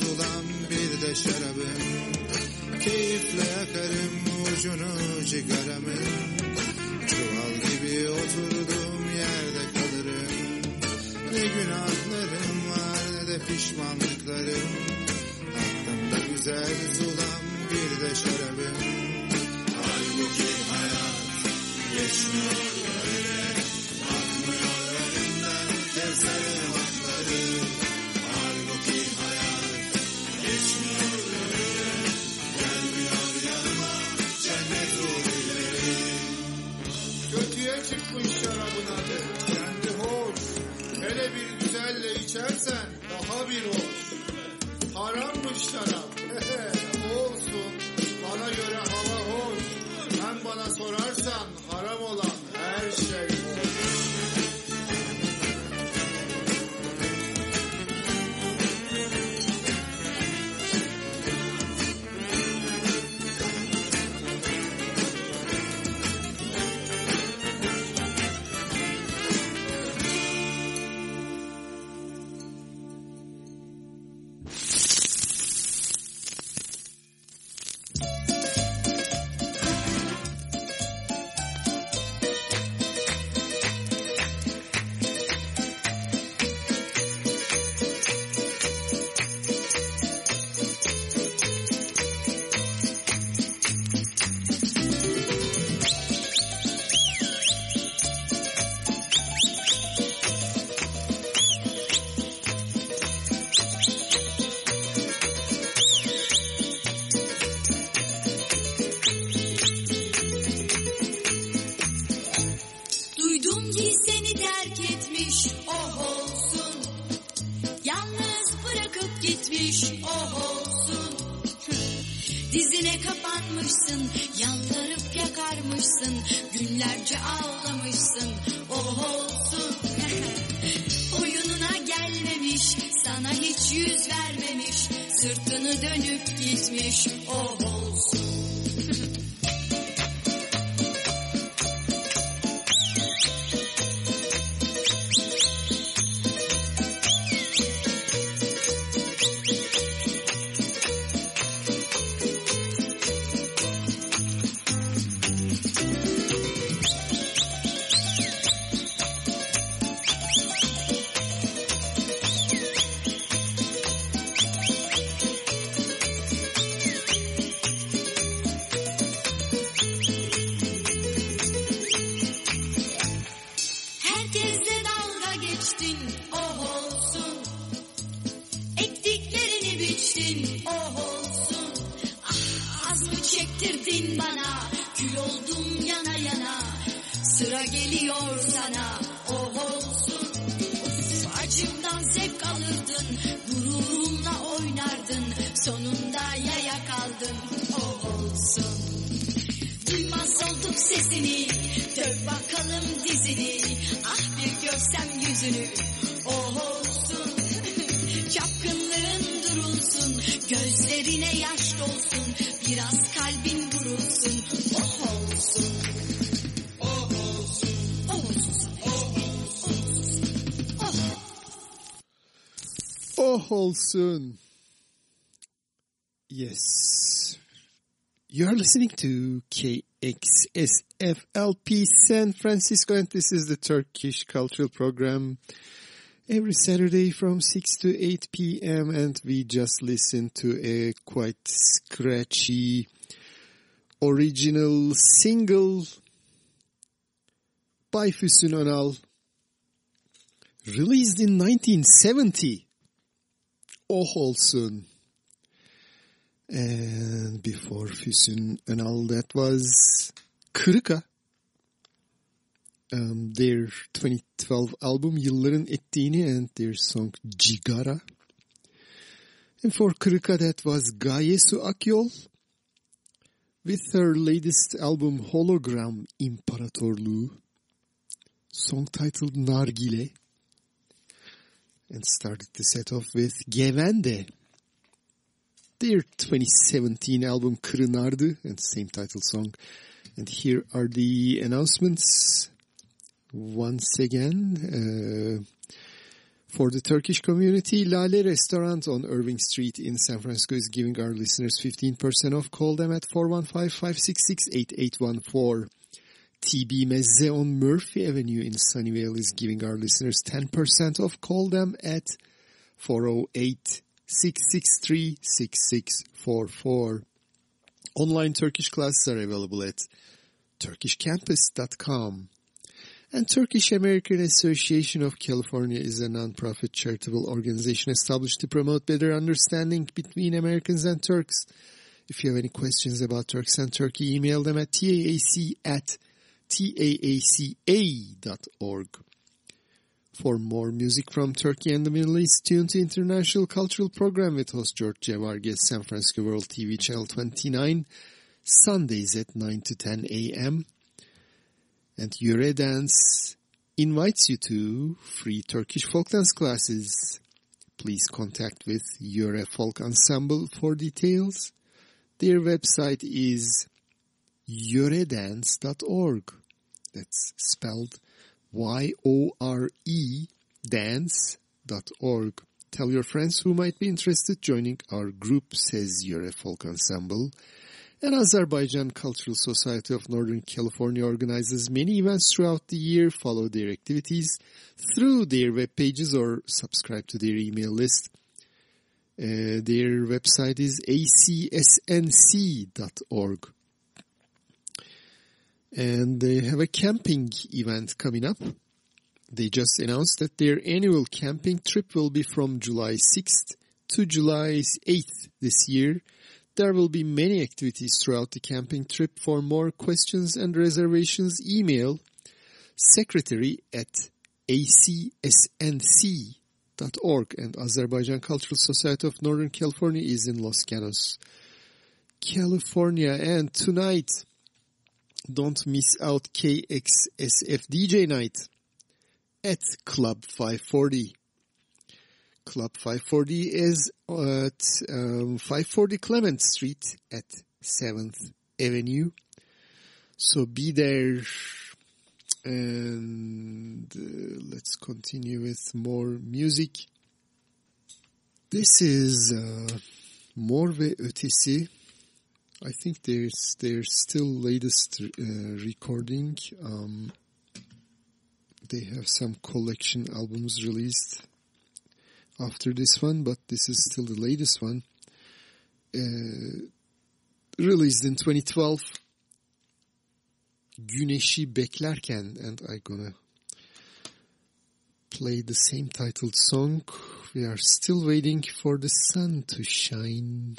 sudan bir
de şarabım Keyifle yakarım ucunu cigaramın Çuval gibi oturduğum yerde kalırım. Ne günahlarım var ne de pişmanlıklarım. Aklımda güzel sudan bir de şarabım Halbuki hayat geçmiyor öyle Akmıyor önümden kevser
içersen daha bir olur. Harammış şarap.
gitmiş Olsun.
Yes. You're listening to KXSFLP San Francisco and this is the Turkish Cultural Program every Saturday from 6 to 8 p.m. and we just listened to a quite scratchy original single by Füsun Önal released in 1970. Olsun. And before Füsun all that was Kırıka. Um, their 2012 album Yılların Ettiğini and their song Cigara. And for Kırıka that was Gaye Su Akyol with her latest album Hologram İmparatorluğu. Song titled Nargile. And started the set off with Gevende. Their 2017 album Kırınardı and same title song. And here are the announcements once again. Uh, for the Turkish community, Lale Restaurant on Irving Street in San Francisco is giving our listeners 15% off. Call them at 415-566-8814. TB Mezze on Murphy Avenue in Sunnyvale is giving our listeners 10% off. Call them at 408-663-6644. Online Turkish classes are available at turkishcampus.com. And Turkish American Association of California is a nonprofit charitable organization established to promote better understanding between Americans and Turks. If you have any questions about Turks and Turkey, email them at taac at taaca.org. For more music from Turkey and the Middle East, tune to International Cultural Program with host George Cevarges, San Francisco World TV Channel 29, Sundays at 9 to 10 a.m. And Yoredance invites you to free Turkish folk dance classes. Please contact with Yore Folk Ensemble for details. Their website is yoredance.org. That's spelled Y-O-R-E dance.org. Tell your friends who might be interested joining our group, says Yore Folk Ensemble. And Azerbaijan Cultural Society of Northern California organizes many events throughout the year. Follow their activities through their web pages or subscribe to their email list. Uh, their website is acsnc.org. And they have a camping event coming up. They just announced that their annual camping trip will be from July 6th to July 8th this year. There will be many activities throughout the camping trip. For more questions and reservations, email secretary at acsnc.org and Azerbaijan Cultural Society of Northern California is in Los Gatos, California. And tonight, don't miss out KXSF DJ night at Club 540.
Club 540 is at um, 540 Clement Street at 7th Avenue. So be there and uh, let's continue with more music. This is uh, Mor ve Ötesi. I think there's their still latest uh, recording. Um, they have some collection albums released after this one, but this is still the latest one. Uh, released in 2012. Güneşi beklerken and I'm gonna play the same titled song. We are still waiting for the sun to shine.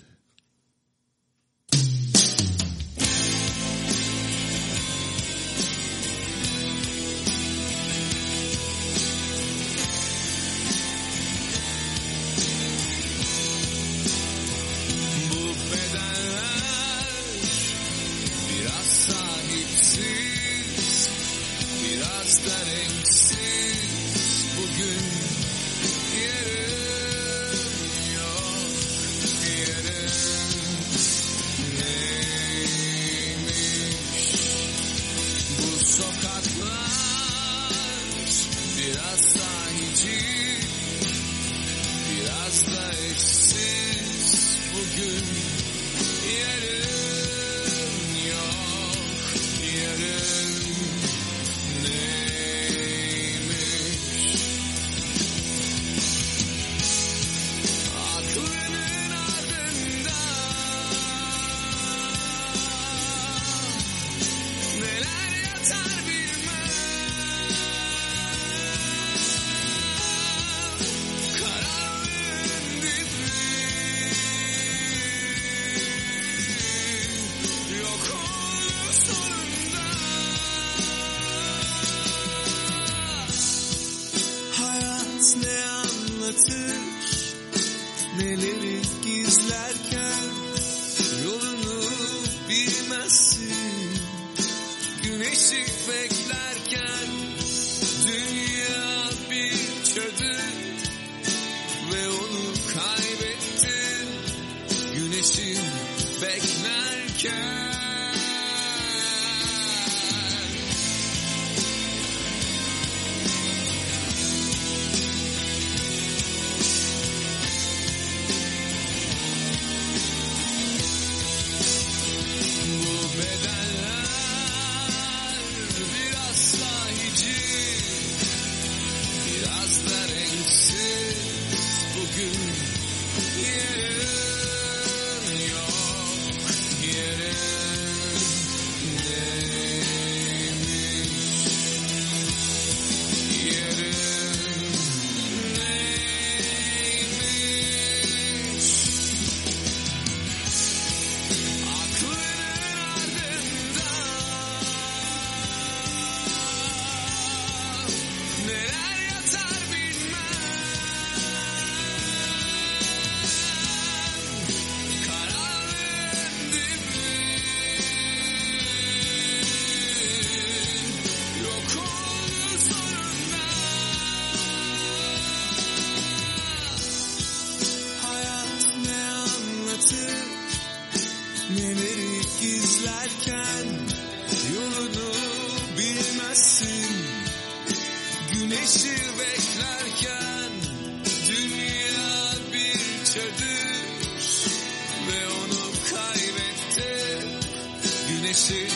Güneşi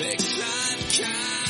beklerken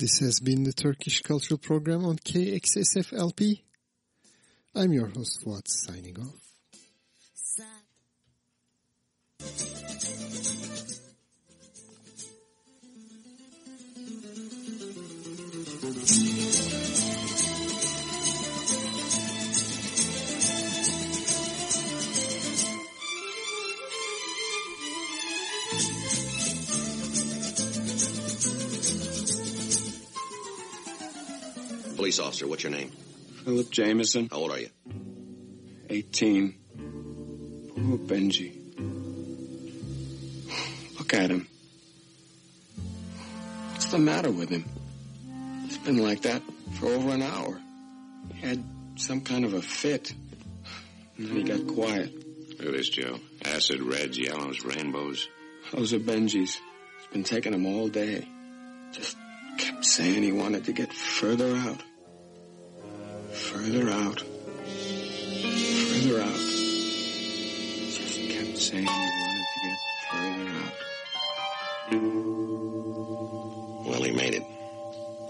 this has been the Turkish Cultural Program on KXSFLP. I'm your host, Fuat, signing off.
Police officer, what's your name?
Philip Jameson,
How old are you?
18. Poor Benji. Look at him. What's the matter with him? He's been like that for over an hour. He had some kind of a fit. And then he got quiet.
Look at this, Joe. Acid, reds, yellows, rainbows.
Those are Benji's. He's been taking them all day. Just kept saying he wanted to get further out. Further out. Further out. Just kept saying he wanted to get further out.
Well, he made it.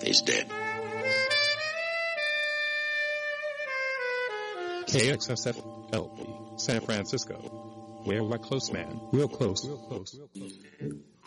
He's dead.
KXSFLP, San Francisco. We're like close, man. real close. Real close. Real close.